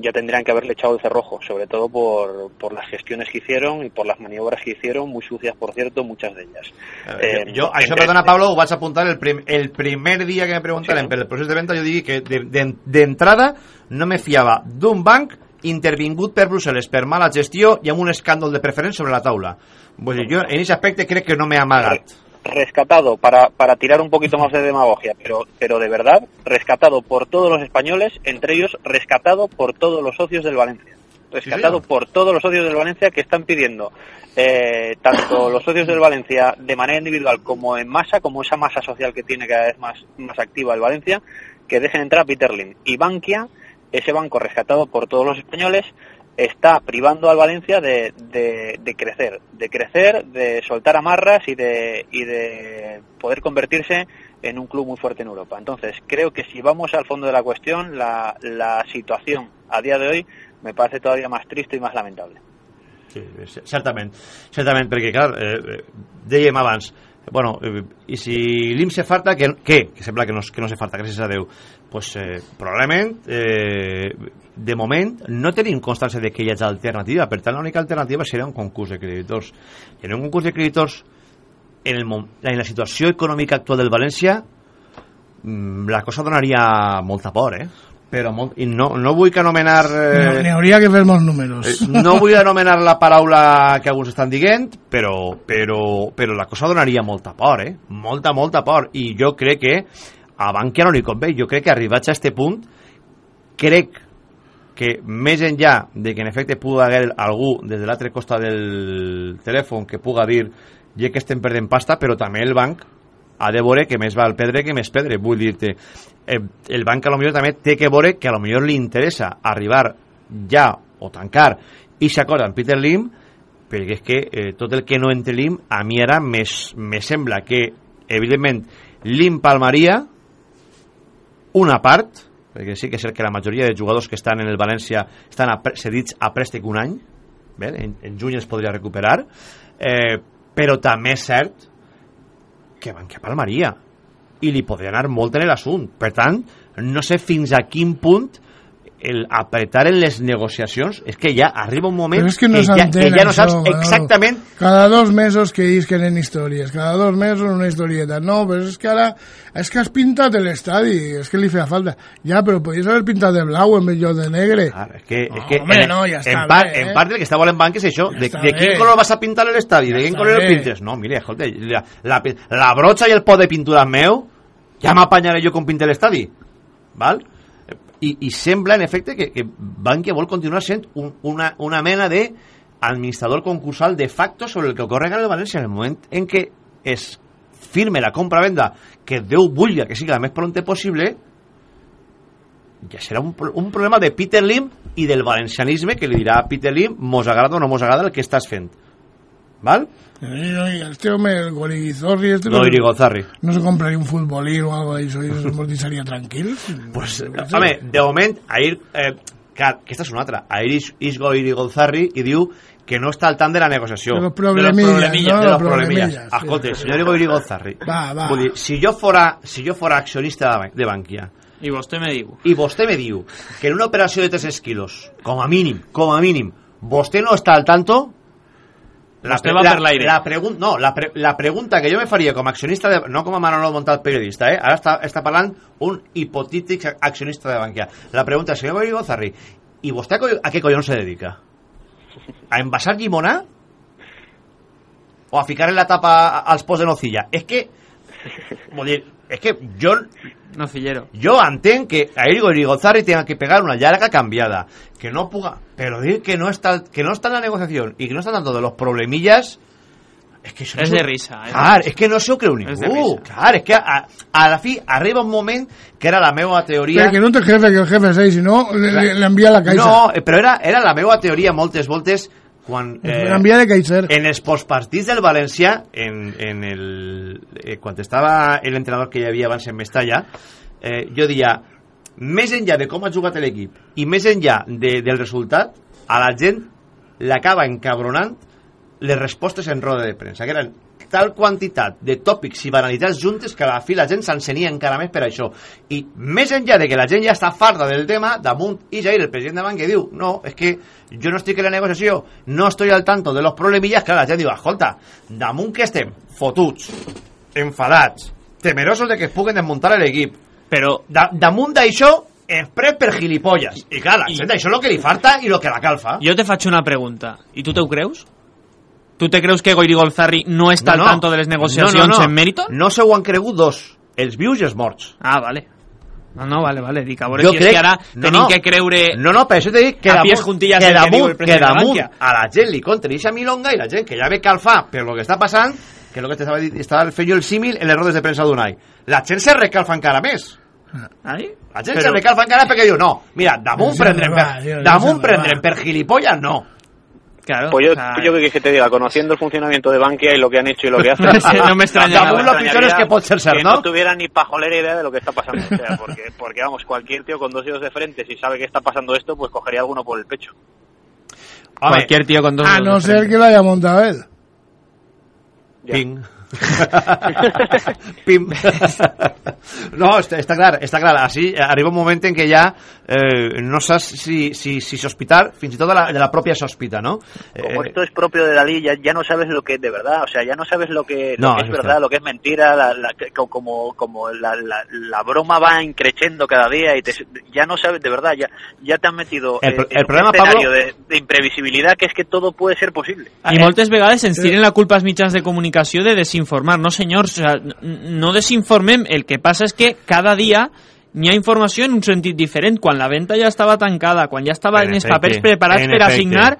ya tendrían que haberle echado el cerrojo, sobre todo por, por las gestiones que hicieron y por las maniobras que hicieron, muy sucias, por cierto, muchas de ellas. Eh, jo, això, entre- perdona, Pablo, ho vaig apuntar el, prim, el primer dia que me preguntaren per el procés de venda, jo digui que de- de- d'entrada no me fiava d'un banc intervingut per Brussel·les per mala gestió i amb un escàndol de preferents sobre la taula. Vull dir, jo en aquest aspecte crec que no m'he amagat. rescatado para, para tirar un poquito más de demagogia, pero, pero de verdad, rescatado por todos los españoles, entre ellos rescatado por todos los socios del Valencia. Rescatado por todos los socios del Valencia que están pidiendo, eh, tanto los socios del Valencia de manera individual como en masa, como esa masa social que tiene cada vez más, más activa el Valencia, que dejen entrar a Peter Lim. Y Bankia, ese banco rescatado por todos los españoles, está privando al Valencia de, de, crecer, de crecer, de soltar amarras y de, y de poder convertirse en un club muy fuerte en Europa. Entonces, creo que si vamos al fondo de la cuestión, la, la situación a día de hoy me parece todavía más triste y más lamentable. Sí, certament, certament, perquè, clar, eh, eh, dèiem abans, bueno, eh, i si l'IM se farta, que, que, que sembla que no, que no se farta, gràcies a Déu, pues, eh, probablement, eh, de moment, no tenim constància de que hi hagi alternativa, per tant, l'única alternativa serà un concurs de creditors. I en un concurs de creditors, en, el, en la situació econòmica actual del València, mm, la cosa donaria molta por, eh? Però molt, i no, no vull que anomenar... Eh... N'hi hauria que fer molts números. Eh, no vull anomenar la paraula que alguns estan dient, però, però, però la cosa donaria molta por, eh? Molta, molta por. I jo crec que a Bankia no li convé. Jo crec que arribats a este punt, crec que més enllà de que en efecte pugui haver algú des de l'altre costat del telèfon que puga dir ja que estem perdent pasta, però també el banc ha de veure que més val perdre que més perdre. Vull dir-te, eh, el banc a lo millor també té que veure que a lo millor li interessa arribar ja o tancar i s'acord amb Peter Lim perquè és que eh, tot el que no entre Lim a mi ara me sembla que evidentment Lim palmaria una part perquè sí que és cert que la majoria de jugadors que estan en el València estan a, cedits a préstec un any bé, en, en juny es podria recuperar, eh, però també és cert que Bankia palmaria i li podria anar molt en l'assunt. Per tant, no sé fins a quin punt el apretar en les negociacions és que ja arriba un moment Però és que no ja, que ja no això, saps Manolo. exactament Cada dos mesos que isquen en històries, cada dos mesos una historieta. No, però és que ara, és que has pintat l'estadi, és que li feia falta. Ja, però podies haver pintat de blau en lloc de negre. Clar, és que, és que home, en, no, ja en, part, bé, eh? en part el que està volent Banc és això, de, de quin bé. color vas a pintar l'estadi, de quin està color el pintes. No, mire, escolta, la, la, la brocha i el pot de pintura meu, ja m'apanyaré jo com pinte l'estadi. Val? I, I sembla, en efecte, que, que Bankia vol continuar sent un, una, una mena de administrador concursal de facto sobre el que ocorre en el València en el moment en què es firme la compra-venda que Déu vulgui que sigui la més prompte possible ja serà un, un problema de Peter Lim i del valencianisme que li dirà a Peter Lim mos agrada o no mos agrada el que estàs fent val? Y, y este hombre, el Goriguizorri, este No, Irigozarri. no se compraría un futbolín o algo de eso y se amortizaría tranquil. pues, home, de moment ahir, eh, que aquesta és una altra ahir is, Isgo Irigozarri i diu que no està al tant de la negociació De los problemillas, de los problemillas, ¿no? de los problemillas, problemillas. sí. escolta, senyor Irigozarri Va, va. vull dir, si jo fora, si jo fora accionista de, Ban- de Bankia I vostè me diu. i vostè me diu que en una operació de 300 quilos, com a mínim, com a mínim, vostè no està al tanto, La, pregun no, la, pre la pregunta que jo me faria com a accionista, de, no com a Manolo Montal periodista, eh? ara està, està parlant un hipotític accionista de Bankia. La pregunta és, senyor Gorigo Zarri, i vostè a, què collons se dedica? A envasar llimona? O a ficar en la tapa a- als pots de nocilla? És que, vull dir, és que jo Nocillero. yo entenc que a Irigozarri tenga que pegar una llarga cambiada, que no puga, pero decir que no está que no está en la negociación y que no está dando de los problemillas es que això no És s'ho- de risa. És Clar, de és que no s'ho creu És de ningú. risa. Clar, és que a, a la fi arriba un moment que era la meva teoria... Pero que no te jefe, que el jefe es ahí, si no, le, le- le envía a la caixa. No, eh, però era, era la meva teoria moltes voltes quan... Le envía de Kaiser. En els postpartits del València, en, en el, eh, quan estava l'entrenador que hi havia abans en Mestalla, eh, jo dia, més enllà de com ha jugat l'equip i més enllà de, del resultat, a la gent l'acaba encabronant les respostes en roda de premsa, que eren tal quantitat de tòpics i banalitats juntes que a la fi la gent s'encenia encara més per això. I més enllà de que la gent ja està farta del tema, damunt i Jair, el president de Banca, diu no, és que jo no estic en la negociació, no estoy al tanto de los problemillas, clar, la gent diu, escolta, damunt que estem fotuts, enfadats, temerosos de que es puguen desmuntar l'equip, però da, damunt d'això es pren per gilipolles. I clar, la gent això és el que li falta i el que la calfa. Jo te faig una pregunta. I tu te ho creus? Tu te creus que Goiri Golzarri no està al tanto de les negociacions no, no. en mèrit? No se ho han cregut dos, els vius i els morts. Ah, vale. No, no, vale, vale. Dic, a veure Jo si crec- és que ara no, tenim no. que creure... No, no, per això t'he dit que damunt, juntillas que que damunt, que de damunt a la gent li contra eixa milonga i la gent que ja ve calfar per lo que està passant, que és el que t'estava dit- estava fent jo el símil en les rodes de premsa d'Unai. La gent se recalfa encara més. Ai? La gent Però- se recalfa encara perquè diu, no, mira, damunt prendrem no per, damunt no prendrem per gilipollas, no. Claro. Pues yo, o sea, yo que, que te diga, conociendo el funcionamiento de Bankia y lo que han hecho y lo que hacen, No me extraña me Lo pitjor és que pot ser cert, que no? no tuviera ni pajolera idea de lo que está pasando. O sea, porque, porque vamos, cualquier tío con dos dedos de frente, si sabe que está pasando esto, pues cogería alguno por el pecho. Cualquier tío con dos A dedos no de ser frente. que lo haya montado él. Pim. no, està, està clar, està clar. Així arriba un moment en què ja eh, no saps si, si, si sospitar, fins i tot de la, de la pròpia sospita, no? Como Eh, esto es propio de Dalí, ya, ya no sabes lo que es de verdad, o sea, ya no sabes lo que, lo No, que es es verdad, verdad. lo que es mentira, la, la- como, como la, la, la broma va increciendo cada día y te- ya no sabes, de verdad, ya, ya te han metido El en- el un problema, escenario Pablo- de, de imprevisibilidad que es que todo puede ser posible. I moltes vegades ens tiren la culpa als mitjans de comunicació de desinformar. No, senyors, no desinformem. El que passa és que cada dia n'hi ha informació en un sentit diferent. Quan la venda ja estava tancada, quan ja estava En en, els efecte, papers preparats per efecte. assignar,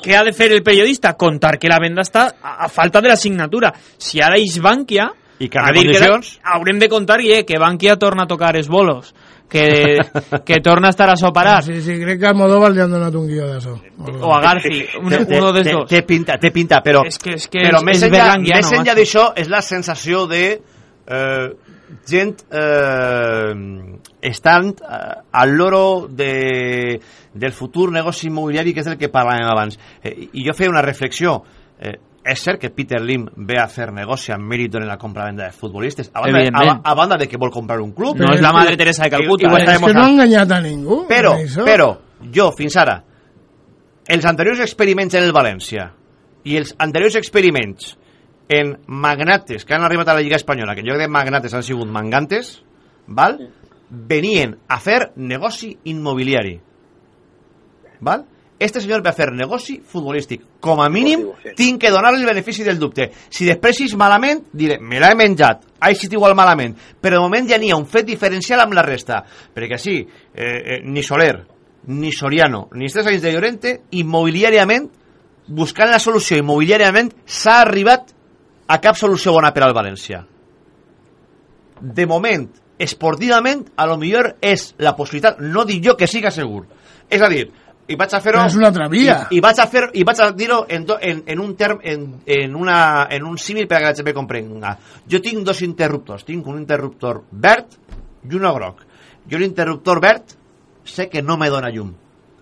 què ha de fer el periodista? Contar que la venda està a, a falta de la signatura. Si ara és Bankia, I canvia dir que condicions. haurem de contar eh, que Bankia torna a tocar els bolos, que, que torna a estar a soparar, Sí, sí, crec que a Almodóvar li han donat un guió d'això. o a Garci, un, uno dels dos. Té pinta, té pinta, però, És que- és que però és- més és enllà, més enllà macho. d'això és la sensació de... Eh, gent eh, estant eh, al loro de, del futur negoci immobiliari, que és el que parlàvem abans. Eh, I jo feia una reflexió. Eh, és cert que Peter Lim ve a fer negoci amb Meriton en la compra-venda de futbolistes, a banda, a, a banda de que vol comprar un club. No és la Madre Teresa de Calcuta. És que no ha enganyat a ningú. Però, però, jo, fins ara, els anteriors experiments en el València i els anteriors experiments en magnates que han arribat a la Lliga Espanyola, que en lloc de magnates han sigut mangantes, val? venien a fer negoci immobiliari. Val? Este senyor ve a fer negoci futbolístic. Com a mínim, tinc que donar el benefici del dubte. Si després és malament, diré, me l'he menjat, ha eixit igual malament. Però de moment ja n'hi ha un fet diferencial amb la resta. Perquè sí, eh, eh, ni Soler, ni Soriano, ni els tres anys de Llorente, immobiliàriament, buscant la solució immobiliàriament, s'ha arribat a cap solució bona per al València. De moment, esportivament, a lo millor és la possibilitat, no dic jo que siga segur. És a dir, i vaig a fer-ho... És una altra via. I, i vaig a fer i vaig a dir-ho en, do- en, en un term en, en, una, en un símil per a que la gent me comprenga. Jo tinc dos interruptors, tinc un interruptor verd i un groc. Jo l'interruptor verd sé que no me dona llum.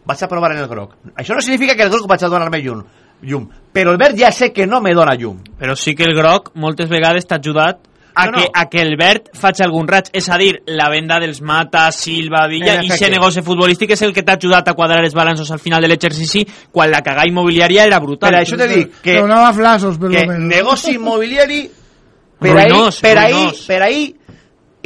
Vaig a provar en el groc. Això no significa que el groc vaig a donar-me llum, llum, però el verd ja sé que no me dona llum. Però sí que el groc moltes vegades t'ha ajudat a, No, no. que, a que el verd faci algun raig. És a dir, la venda dels Mata, Silva, Villa, i aquest negoci futbolístic és el que t'ha ajudat a quadrar els balanços al final de l'exercici quan la cagada immobiliària era brutal. Per això te dic que, Donava flassos, per que negoci immobiliari per ahí, Ruïnós, per ahí, ruïnós. per ahí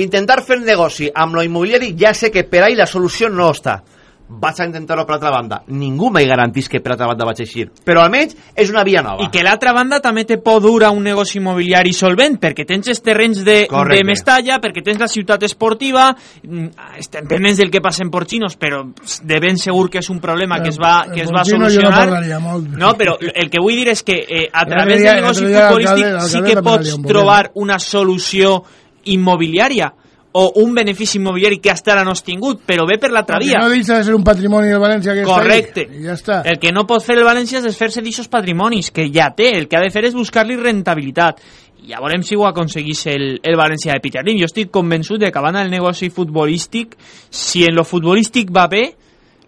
intentar fer negoci amb lo immobiliari ja sé que per ahí la solució no està vaig a intentar-ho per l'altra banda ningú me garantís que per l'altra banda vaig eixir però almenys és una via nova I que l'altra banda també te pot dur a un negoci immobiliari solvent, perquè tens els terrenys de, Correcte. de Mestalla, perquè tens la ciutat esportiva, mm, estem pendents del que passa en Porcinos, però de ben segur que és un problema que es va, que es va no solucionar. molt. No, però el que vull dir és que eh, a través del negoci futbolístic sí que pots trobar una solució immobiliària o un benefici immobiliari que hasta ara no has tingut, però ve per l'altra via. no deixa de ser un patrimoni de València que Correcte. està ahí. Ja està. El que no pot fer el València és desfer-se d'aixos patrimonis, que ja té. El que ha de fer és buscar-li rentabilitat. I ja veurem si ho aconseguís el, el València de Peter Lim. Jo estic convençut de que abans del negoci futbolístic, si en lo futbolístic va bé,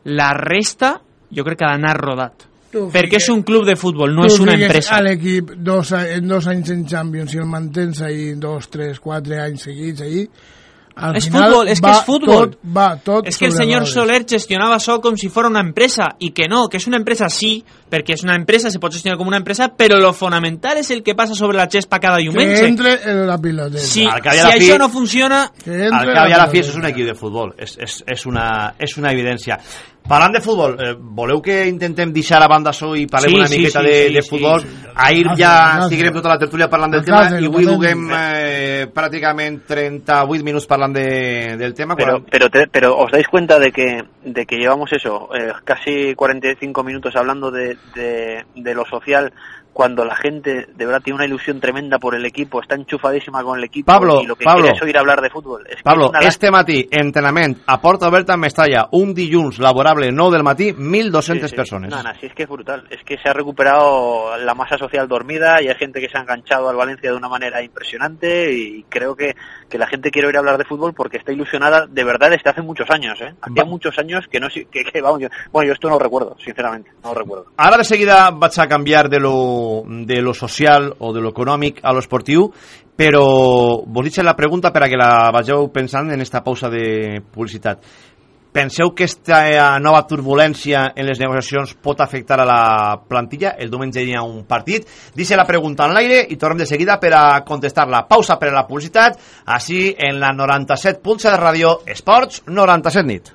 la resta jo crec que ha d'anar rodat. Tu Perquè és un club de futbol, no Tu és una empresa. a l'equip dos, dos anys en Champions i el mantens ahí dos, tres, quatre anys seguits ahí al És final futbol, és que va és futbol. tot, va tot És que el senyor. Soler gestionava això com si fos una empresa i que no, que és una empresa sí, perquè és una empresa, se pot gestionar com una empresa, però lo fonamental és el que passa sobre la gespa cada que diumenge. entre en la pilota Si, Al cap si i a la fi- això no funciona, que al cap i a la fi això és un equip de futbol és, és, és, una, és una evidència parlant de futbol, eh, voleu que intentem deixar a banda això i parlem Sí, una sí, miqueta sí, de, sí, de sí, futbol sí. ahir Gràcies, ja gràcies. estiguem tota la tertúlia parlant del Gràcies, tema i avui gràcies. duguem eh, pràcticament 38 minuts parlant de, del tema Pero, quan- pero, te- pero os dais cuenta de que, de que llevamos eso, eh, casi 45 minutos hablando de, de, de lo social, cuando la gente de verdad tiene una ilusión tremenda por el equipo, está enchufadísima con el equipo Pablo, y lo que Pablo. quiere es oír hablar de fútbol. Es que Pablo, es este matí, entrenament a porta oberta en Mestalla, un dilluns laborable 9 del matí, 1.200 Sí. No, no, sí, es que es brutal. Es que se ha recuperado la masa social dormida y hay gente que se ha enganchado al Valencia de una manera impresionante y creo que, que la gente quiere oír hablar de fútbol porque está ilusionada de verdad desde hace muchos años, ¿eh? Hacía muchos años que no sé- que, que, vamos, yo, bueno, yo esto no lo recuerdo, sinceramente, no lo recuerdo. Ara de seguida vaig a canviar de lo, de lo social o de lo econòmic a lo esportiu, però vos deixo la pregunta per a que la vageu pensant en esta pausa de publicitat. Penseu que esta nova turbulència en les negociacions pot afectar a la plantilla? El diumenge hi ha un partit. Dice la pregunta en l'aire i tornem de seguida per a contestar-la. Pausa per a la publicitat, així en la 97.7 de ràdio Esports 97 nit.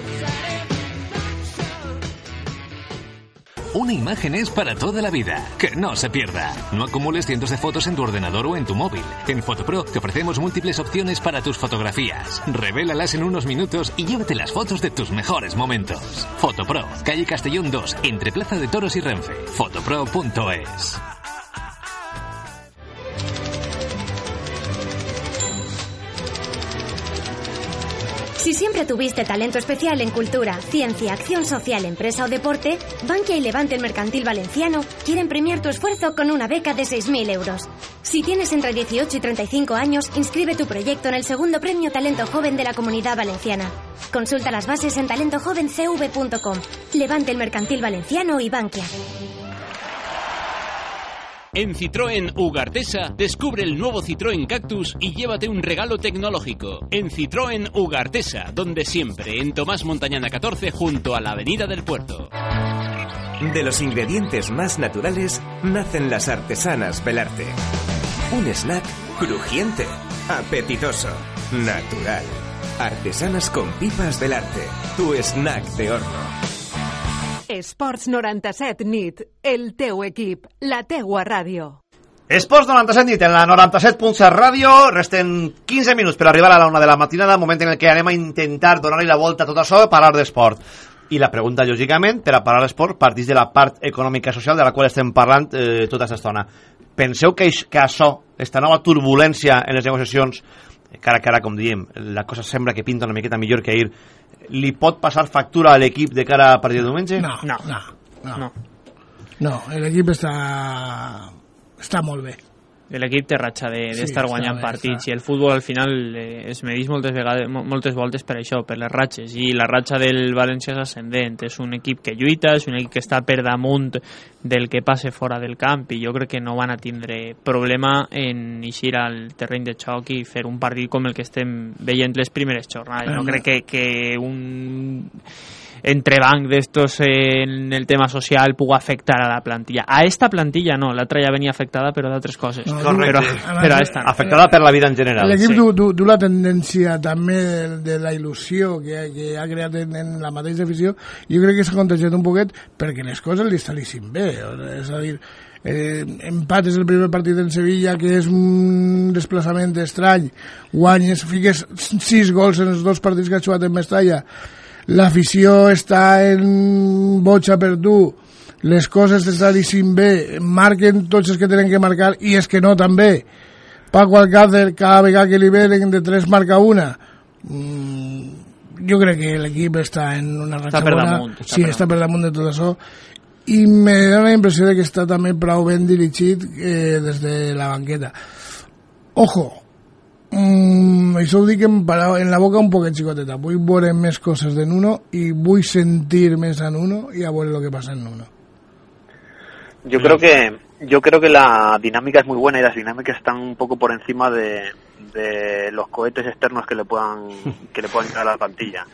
Una imagen es para toda la vida. Que no se pierda. No acumules cientos de fotos en tu ordenador o en tu móvil. En Fotopro te ofrecemos múltiples opciones para tus fotografías. Revélalas en unos minutos y llévate las fotos de tus mejores momentos. Fotopro, calle Castellón 2, entre Plaza de Toros y Renfe. Fotopro.es. Si siempre tuviste talento especial en cultura, ciencia, acción social, empresa o deporte, Bankia y Levante el Mercantil Valenciano quieren premiar tu esfuerzo con una beca de 6.000 euros. Si tienes entre 18 y 35 años, inscribe tu proyecto en el segundo premio Talento Joven de la Comunidad Valenciana. Consulta las bases en talentojovencv.com. Levante el Mercantil Valenciano y Bankia. En Citroën Ugartesa, descubre el nuevo Citroën Cactus y llévate un regalo tecnológico. En Citroën Ugartesa, donde siempre, en Tomás Montañana 14, junto a la Avenida del Puerto. De los ingredientes más naturales nacen las artesanas Belarte. Un snack crujiente, apetitoso, natural. Artesanas con pipas Belarte, tu snack de horno. Esports 97 nit, el teu equip, la teua ràdio. Esports 97 nit en la 97.7 ràdio. Resten 15 minuts per arribar a la una de la matinada, moment en el que anem a intentar donar-li la volta a tot això, parlar d'esport. I la pregunta, lògicament, per a parlar d'esport, partís de la part econòmica i social de la qual estem parlant eh, tota aquesta estona. Penseu que, que això, aquesta nova turbulència en les negociacions, cara a cara, com diem, la cosa sembla que pinta una miqueta millor que ahir, li pot passar factura a l'equip de cara a partir de diumenge? No, no, no. No, no. no l'equip està, està molt bé. L'equip té ratxa d'estar de, Sí, guanyant bé, partits i el futbol al final eh, es medís moltes, vegades, mo- moltes voltes per això, per les ratxes. I la ratxa del València és ascendent és un equip que lluita, és un equip que està per damunt del que passe fora del camp i jo crec que no van a tindre problema en eixir al terreny de xoc i fer un partit com el que estem veient les primeres jornades. No. crec que, que un entrebanc d'estos en el tema social puga afectar a la plantilla. A esta plantilla no, l'altra ja venia afectada però d'altres coses. No, però, correcte. però a esta no. Afectada per la vida en general. L'equip du, du, du la tendència també de, de la il·lusió que, que ha creat en, en la mateixa afició jo crec que s'ha contagiat un poquet perquè les coses li estalissin bé és a dir, eh, empates el primer partit en Sevilla que és un desplaçament estrany guanyes, fiques sis gols en els dos partits que ha jugat en Mestalla l'afició està en boxa per tu les coses t'estalissin bé marquen tots els que tenen que marcar i és que no també. Paco Alcácer cada vegada que li venen de tres marca una. Mm, jo crec que l'equip està en una ratxa Està per bona damunt, està sí, per està per damunt. de tot això. I me dona la impressió de que està també prou ben dirigit eh, des de la banqueta. Ojo mm, això ho dic en, para- en la boca un poquet xicoteta vull veure més coses de Nuno i vull sentir més a Nuno i a veure el que passa en Nuno Yo creo que yo creo que la dinámica es muy buena y las dinámicas están un poco por encima de, de los cohetes externos que le puedan que le puedan llegar a la plantilla.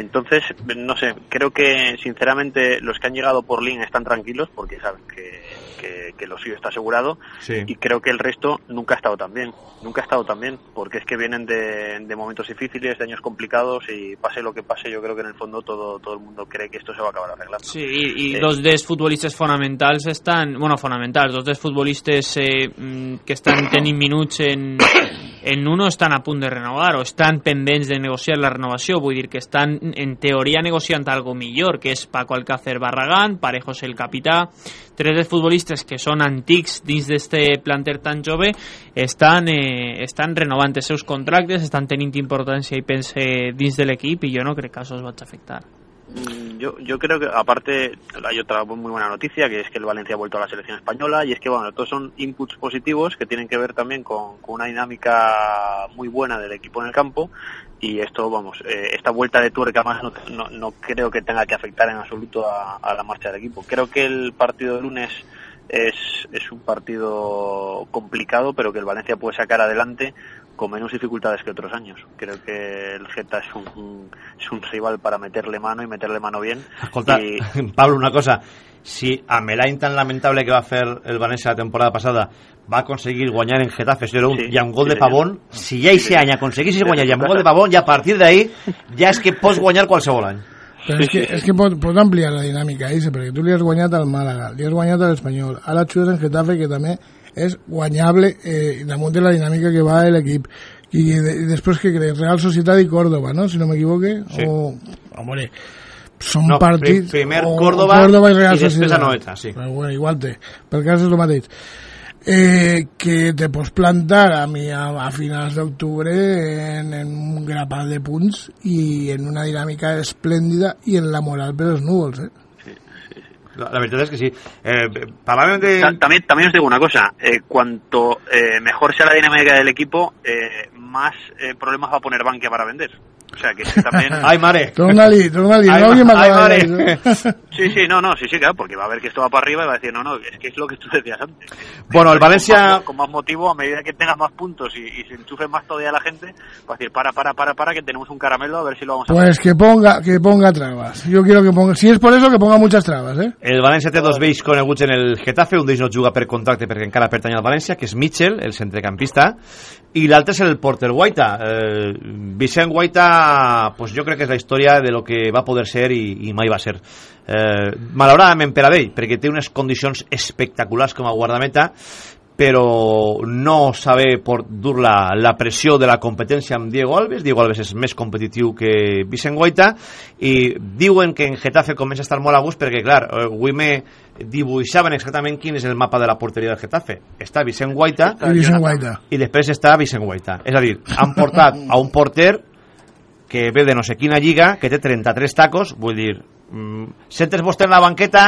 Entonces, no sé, creo que sinceramente los que han llegado por Lin están tranquilos porque saben que, que, que lo suyo está asegurado Sí. y creo que el resto nunca ha estado tan bien, nunca ha estado tan bien, porque es que vienen de, de momentos difíciles, de años complicados y pase lo que pase, yo creo que en el fondo todo, todo el mundo cree que esto se va a acabar arreglando. Sí, i, i Eh, dos dels futbolistes fonamentals estan... Bueno, fonamentals, dos dels futbolistes eh, mm, que estan tenint minuts en, en uno estan a punt de renovar o estan pendents de negociar la renovació, vull dir que estan en teoria negociant algo millor, que és Paco Alcácer Barragán, Parejos el capità, tres dels futbolistes que són antics dins d'este planter tan jove estan, eh, estan renovant els seus contractes, estan tenint importància i pense dins de l'equip i jo no crec que això es vagi a afectar. Mm, Yo, yo creo que aparte hay otra muy buena noticia que es que el Valencia ha vuelto a la selección española y es que bueno, todos son inputs positivos que tienen que ver también con, una dinámica muy buena del equipo en el campo y esto, vamos, eh, esta vuelta de tuerca más no, no, no creo que tenga que afectar en absoluto a, a la marcha del equipo. Creo que el partido de lunes es, es un partido complicado, pero que el Valencia puede sacar adelante con menos dificultades que otros años. Creo que el Geta es un, un- es un rival para meterle mano y meterle mano bien. Escolta, Y- Pablo, una cosa. Si amb l'any tan lamentable que va fer el València la temporada passada va aconseguir guanyar en Getafe 0-1 Sí, i amb gol sí, de. Pavón, si any aconseguissis Des guanyar de i amb tu gol de. Pavón, ja a partir d'ahí ja és que pots guanyar qualsevol any. Però és que, és que pot, pot ampliar la dinàmica, Ise, perquè tu li has guanyat al Màlaga, li has guanyat a l'Espanyol, ara xues en Getafe, que també és guanyable eh, damunt de la dinàmica que va l'equip. I, de, i després que crees? Real Societat i Córdoba, no? Si no m'equivoque. Sí. O, hombre, són No, partits... pri- primer o- Córdoba Córdoba i Real i després Societat. Anoeta, sí. Però bueno, igual té. Per cas és el mateix. Eh, que te pots plantar a mi a, a finals d'octubre en, en un grapat de punts i en una dinàmica esplèndida i en la moral per els núvols, eh? La, la verdad es que sí. Eh, parlàvem de... Ta- También, también os digo una cosa, eh, cuanto eh, mejor sea la dinámica del equipo, eh, más eh, problemas va a poner Bankia para vender. O sea que también... Ai, mare. Torna-li, torna-li, Ai, no ma- acabat mare. Sí, sí, no, no, sí, sí, claro, porque va a ver que esto va para arriba y va a decir, no, no, es que es lo que tú decías antes. Bueno, el Con Valencia... más, con más motivo, a medida que tengas más puntos y, y se enchufe más todavía la gente, va a decir, para, para, para, para, que tenemos un caramelo, a ver si lo vamos a Pues que ponga, que ponga trabas. Yo quiero que ponga, si es por eso, que ponga muchas trabas, eh? El València té dos vells coneguts en el Getafe, un d'ells no juga per contracte perquè encara pertany al València, que és Mitchell, el centrecampista, i l'altre és el porter Guaita. Eh, Vicent Guaita, pues jo crec que és la història de lo que va poder ser i, i mai va ser. Eh, malauradament per a ell, perquè té unes condicions espectaculars com a guardameta, però no saber por dur la, la pressió de la competència amb Diego Alves. Diego Alves és més competitiu que Vicent Guaita i diuen que en Getafe comença a estar molt a gust perquè, clar, eh, avui me dibuixaven exactament quin és el mapa de la porteria del Getafe. Està Vicent Guaita I Vicent Guaita. i després està Vicent Guaita. És a dir, han portat a un porter que ve de no sé quina lliga, que té 33 tacos, vull dir, mm, sentes vostè en la banqueta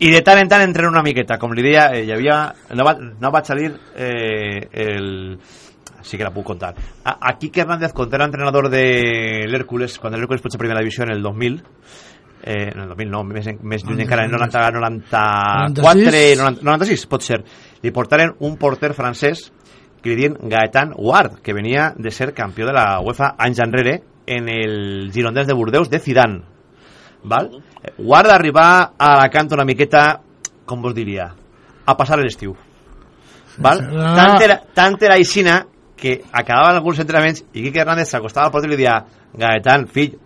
i de tant en tant entren una miqueta, com li deia, eh, hi havia, no va, no va salir eh, el sí que la puc contar. A, a Quique Hernández, quan era entrenador de l'Hércules, quan l'Hércules pot ser primera divisió en el 2000, eh, en el 2000 no, més, més lluny encara, en 90, 94, 96? 90, 96, pot ser. Li portaren un porter francès que li diuen Gaetan Ward, que venia de ser campió de la UEFA anys enrere en el Girondins de Bordeus de Zidane. Val? Ward arribar a la canta una miqueta, com vos diria, a passar l'estiu. Val? Ah. Tant era, tant era aixina que acabaven alguns entrenaments i Quique Hernández s'acostava al porter i li dia Gaetan, fill,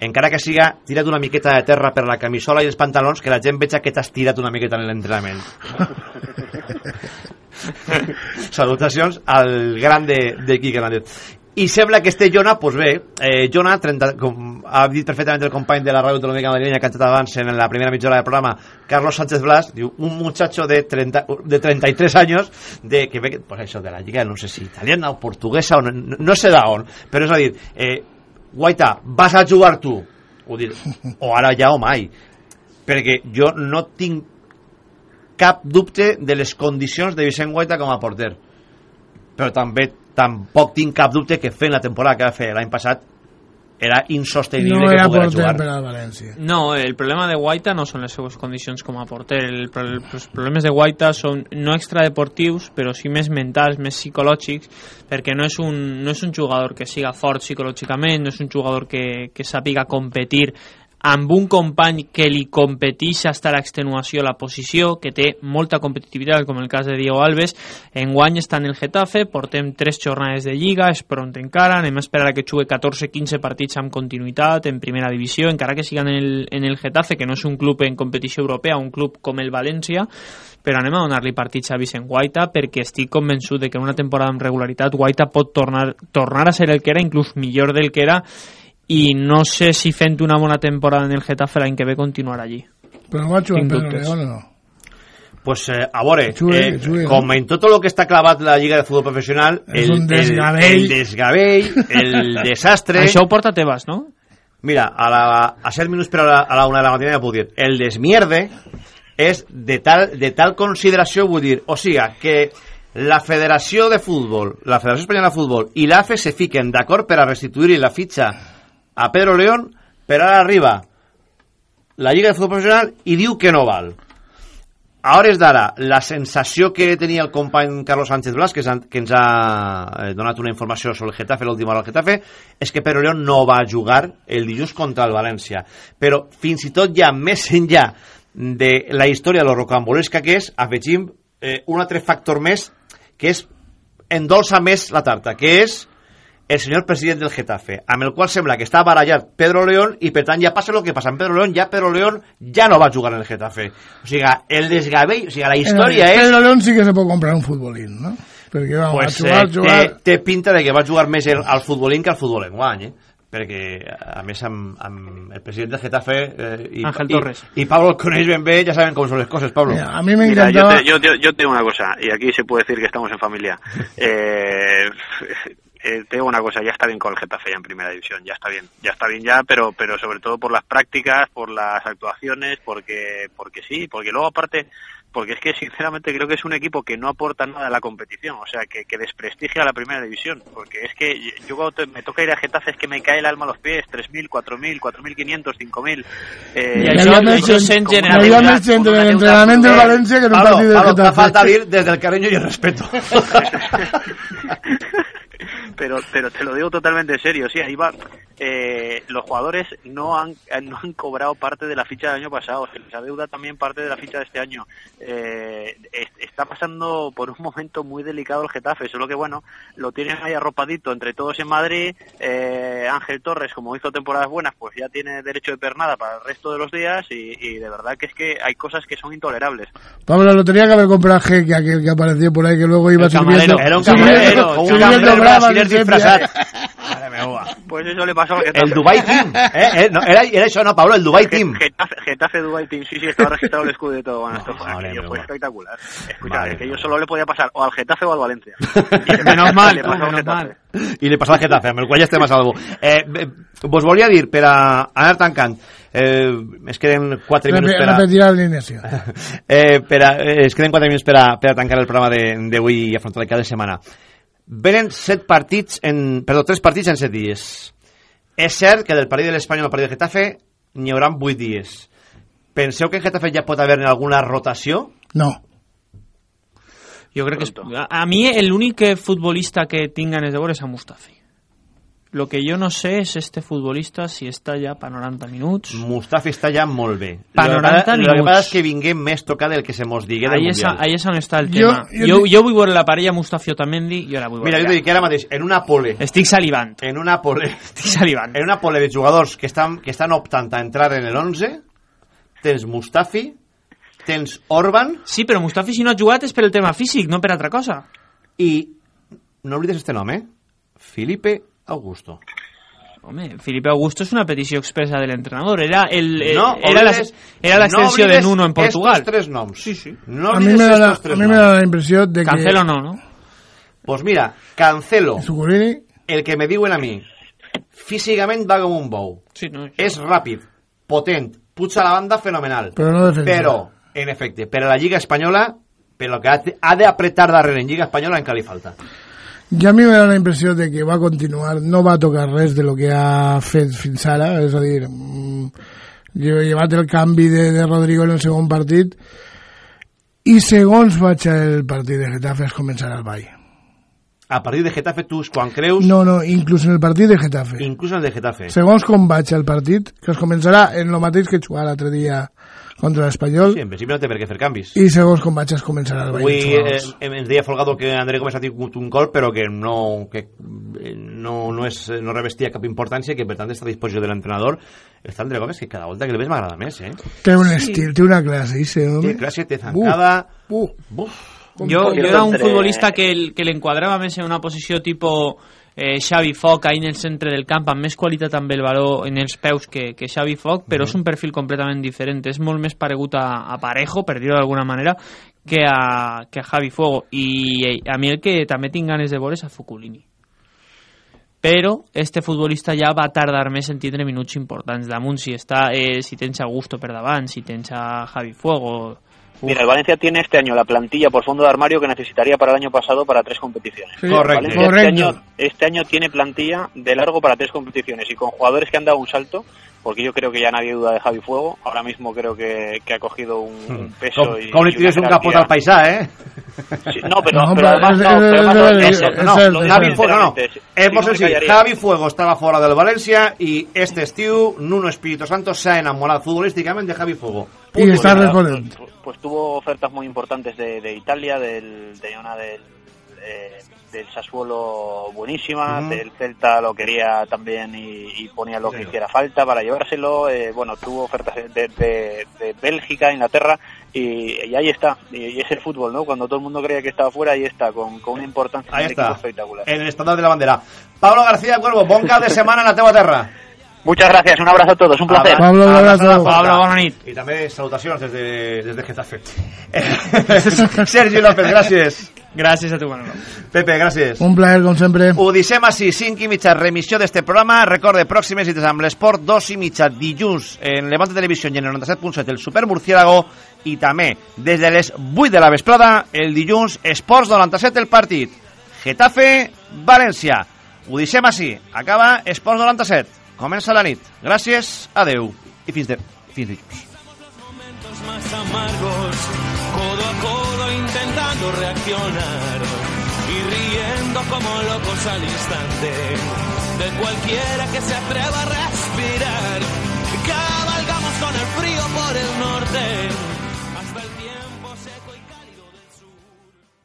encara que siga, tira't una miqueta de terra per la camisola i els pantalons, que la gent veja que t'has tirat una miqueta en l'entrenament. Salutacions al gran de, de Quique Hernández. I sembla que este Jona, pues bé, eh, Jona, 30, com ha dit perfectament el company de la ràdio autonòmica madrileña que ha entrat abans en la primera mitja hora del programa, Carlos Sánchez Blas, diu, un muchacho de, 30, de 33 años, de, que ve, pues això, de la lliga, no sé si italiana o portuguesa, o no, no, no sé d'on, però és a dir, eh, Guaita, vas a jugar tu? O, dir, o ara ja o mai. Perquè jo no tinc cap dubte de les condicions de Vicent Guaita com a porter però també tampoc tinc cap dubte que fent la temporada que va fer l'any passat era insostenible No que era poguera jugar per al València. No, el problema de Guaita no són les seues condicions com a porter. El, pro- els problemes de Guaita són no extradeportius, però sí més mentals, més psicològics, perquè no és un, no és un jugador que siga fort psicològicament, no és un jugador que, que sàpiga competir amb un company que li competeix hasta l'extenuació la posició, que té molta competitivitat, com el cas de Diego Alves. Enguany està en el Getafe, portem tres jornades de Lliga, és pront encara, anem a esperar a que jugui 14-15 partits amb continuïtat en primera divisió, encara que siga en el, en el Getafe, que no és un club en competició europea, un club com el València, però anem a donar-li partits a Vicent Guaita perquè estic convençut de que en una temporada amb regularitat Guaita pot tornar, tornar a ser el que era, inclús millor del que era, i no sé si fent una bona temporada en el Getafe l'any que ve continuar allí. Jugar Tinc Pedro dubtes. León o no? pues eh, a veure, Xugue, eh, xugue, com en tot el que està clavat la Lliga de Futbol Professional És el, un el, desastre Això ho porta Tebas, no? Mira, a, la, a 7 minuts per a la, a la una de la matina ja puc dir el desmierde és de tal, de tal consideració, vull dir, o sigui, que la Federació de Futbol, la Federació Espanyola de Futbol i l'AFE se fiquen d'acord per a restituir la fitxa a Pedro León, però ara arriba la Lliga de Futbol Professional i diu que no val. A hores d'ara, la sensació que tenia el company Carlos Sánchez Blas, que, que ens ha eh, donat una informació sobre el Getafe, l'última hora del Getafe, és que Pedro León no va jugar el dilluns contra el València. Però fins i tot ja més enllà de la història de lo rocambolesca que és, afegim eh, un altre factor més que és endolça més la tarta, que és el senyor president del Getafe, amb el qual sembla que està barallat Pedro León i per tant ja passa el que passa amb Pedro León, ja Pedro León ja no va jugar en el Getafe. O sigui, el desgavell, o sigui, la història Eh, és... Pedro León sí que se pot comprar un futbolín, no? Perquè vamos, Pues, a jugar, eh, jugar... té, té pinta de que va jugar més el, al futbolín que al futbol enguany, eh? perquè a més amb, amb el president del Getafe eh, i, Ángel Torres. i Pablo coneix ben bé, ja saben com són les coses, Pablo. Mira, a mí me Mira, yo, te, yo, yo te digo una cosa, y aquí se puede decir que estamos en familia. Eh, eh, te digo una cosa, ya está bien con el Getafe ya en primera división, ya está bien, ya está bien ya, pero pero sobre todo por las prácticas, por las actuaciones, porque porque sí, porque luego aparte, porque es que sinceramente creo que es un equipo que no aporta nada a la competición, o sea, que, que desprestigia a la primera división, porque es que yo cuando te- me toca ir a Getafe es que me cae el alma a los pies, 3.000, 4.000, 4.500, 5.000. Eh, Y és en general. como en l'entrenament del brutal. València que en un Pablo, te Getafe. falta dir desde el cariño y el respeto. pero pero te lo digo totalmente en serio sí ahí va. Eh, los jugadores no han eh, no han cobrado parte de la ficha del año pasado se les adeuda también parte de la ficha de este año. Eh, es- está pasando por un momento muy delicado el Getafe solo que bueno lo tienen ahí arropadito entre todos en Madrid eh, Ángel Torres como hizo temporadas buenas pues ya tiene derecho de pernada para el resto de los días y, y de verdad que es que hay cosas que son intolerables. Pablo, lo tenía que haber comprado aquel que apareció por ahí, que luego iba camarero. Era un camarero, un sirviendo camarero brasiler de pues eso le pasó al Getafe El Dubai Team. Eh, eh, no, era, era això, no, Pablo, el Dubai Team. Getafe, Getafe Dubai Team, sí, sí, estaba registrado el escudo y todo. Bueno, esto fue, aquello fue espectacular. Escucha, es que yo solo le podía pasar o al Getafe o al Valencia. Menos mal, Le pasó al menos Getafe. mal. i li passa al Getafe, amb el qual ja estem a salvo. Eh, eh, vos volia dir, per a anar tancant, eh, es queden 4 minuts Repe- per a... Repetirà l'alineació. eh, per a, eh, es queden 4 minuts per a, per a tancar el programa de- d'avui i afrontar el cada setmana. Venen 7 partits en... Perdó, 3 partits en 7 dies. És cert que del partit de l'Espanyol al partit de Getafe n'hi haurà 8 dies. Penseu que en Getafe ja pot haver alguna rotació? No. Jo crec que... És, a, a mi l'únic futbolista que tinc ganes de veure és a Mustafi. Lo que yo no sé es este futbolista si està ja per 90 minuts. Mustafi està ja molt bé. Que 90 passa- Lo que minuts. passa és que vinguem més tocat del que se mos digui del Ahí és, Mundial. ahí és on està el Jo- tema. jo Jo, jo, vull veure la parella Mustafi-Otamendi i ara vull Mira, veure jo t'ho dic que ara mateix, en una pole... Estic salivant. En una pole... Estic salivant. En una pole de jugadors que estan, que estan optant a entrar en el 11, tens Mustafi, tens Orban... Sí, però Mustafi si no ha jugat és per el tema físic, no per altra cosa. I no oblides este nom, eh? Felipe Augusto. Home, Felipe Augusto es una petició expresa del entrenador. Era el, el- No era, la, era la no de Nuno en Portugal. estos tres noms. Sí, sí. No a mí oblides me da la, a mí me da la impresión de que... Cancelo no, ¿no? Pues mira, Cancelo, el que me diuen a mi, físicament va com un bou. Sí, no, És ràpid, potent, puja la banda fenomenal. Però no defensa. Però, en efecte, per a la Lliga Espanyola, per lo que ha de- ha d'apretar darrere en Lliga Espanyola encara li falta. I a mi me da la impressió de que va continuar, no va tocar res de lo que ha fet fins ara, és a dir, mm, llevat el canvi de, de Rodrigo en el segon partit i segons vaig el partit de Getafe es començarà el ball. A partir de Getafe, tu, quan creus, No, no, inclús en el partit de Getafe. inclús en el de Getafe, Segons com vaig el partit, que es començarà en lo mateix que jugar l'altre dia contra l'Espanyol, sí, en principi no té per què fer canvis. i segons com vaig es començarà el ball. Avui eh, ens deia Folgado que André Gómez ha tingut un gol però que no, que eh, no, no, és, no revestia cap importància que per tant està a disposició de l'entrenador està André Gómez que cada volta que el veig m'agrada més eh? Té un estil, té una classe, i home. té classe, té zancada Uh, Buf. Jo, Por jo cierto, era un futbolista que, el- que l'enquadrava més en una posició tipo eh, Xavi Foc ahí en el centre del camp amb més qualitat amb el baló en els peus que, que Xavi Foc però és un perfil completament diferent. És molt més paregut a, a Parejo per dir-ho d'alguna manera que a, que a Javi Fuego i eh, a mi el que també tinc ganes de veure és a Fuculini però este futbolista ja va tardar més en tindre minuts importants damunt. Si, està, eh, si tens a Gusto per davant si tens a Javi Fuego Mira, el Valencia tiene este año la plantilla por fondo de armario que necesitaría para el año pasado para tres competiciones. Sí, correcto. Valencia Este Correcto. año, este año tiene plantilla de largo para tres competiciones y con jugadores que han dado un salto, porque yo creo que ya nadie duda de Javi Fuego. Ahora mismo creo que, que ha cogido un, hmm. un peso. Y, ¿cómo le tienes un capote al paisá, ¿eh? Sí, no, pero, no, pero además no, pero además no, Javi Fuego, no, hemos no, no, Javi Fuego estaba fuera del Valencia y este Stew, Nuno Espíritu Santo, se ha enamorado futbolísticamente de Javi Fuego. Punto. Y está respondiendo. Pues, pues, tuvo ofertas muy importantes de, de Italia, del, de una del... Eh, del Sassuolo buenísima, Ujú. del Celta lo quería también y, y ponía lo Sí. que hiciera falta para llevárselo. eh, bueno, tuvo ofertas de, de- de Bélgica, Inglaterra y, y ahí está. Y, y es el fútbol, ¿no? Cuando todo el mundo creía que estaba fuera, ahí está, con, con una importancia Ahí está, espectacular. en el estandarte de la bandera. Pablo García Cuervo, bon cap de setmana en la teua terra. Muchas gracias, un abrazo a todos, un placer. Pablo, un abrazo. Pablo, bona nit. I també salutacions des de, des de Getafe. Sergi López, gràcies. Gràcies a tu, Manolo. Pepe, gràcies. Un plaer, com sempre. Ho deixem així, 5 i mitja remissió d'este programa. Recorde, pròximes cites amb l'esport, 2 i mitja dilluns en Levante Televisió i en el 97.7 el Super Murciélago i també des de les 8 de la vesprada el dilluns Esports 97 el partit. Getafe, València. Ho deixem així. Acaba Esports 97. Comença la nit. Gràcies, adeu i fins, de, fins dilluns. más amargos, codo a codo intentando reaccionar y riendo como locos al instante de cualquiera que se atreva a respirar. Cabalgamos con el frío por el norte.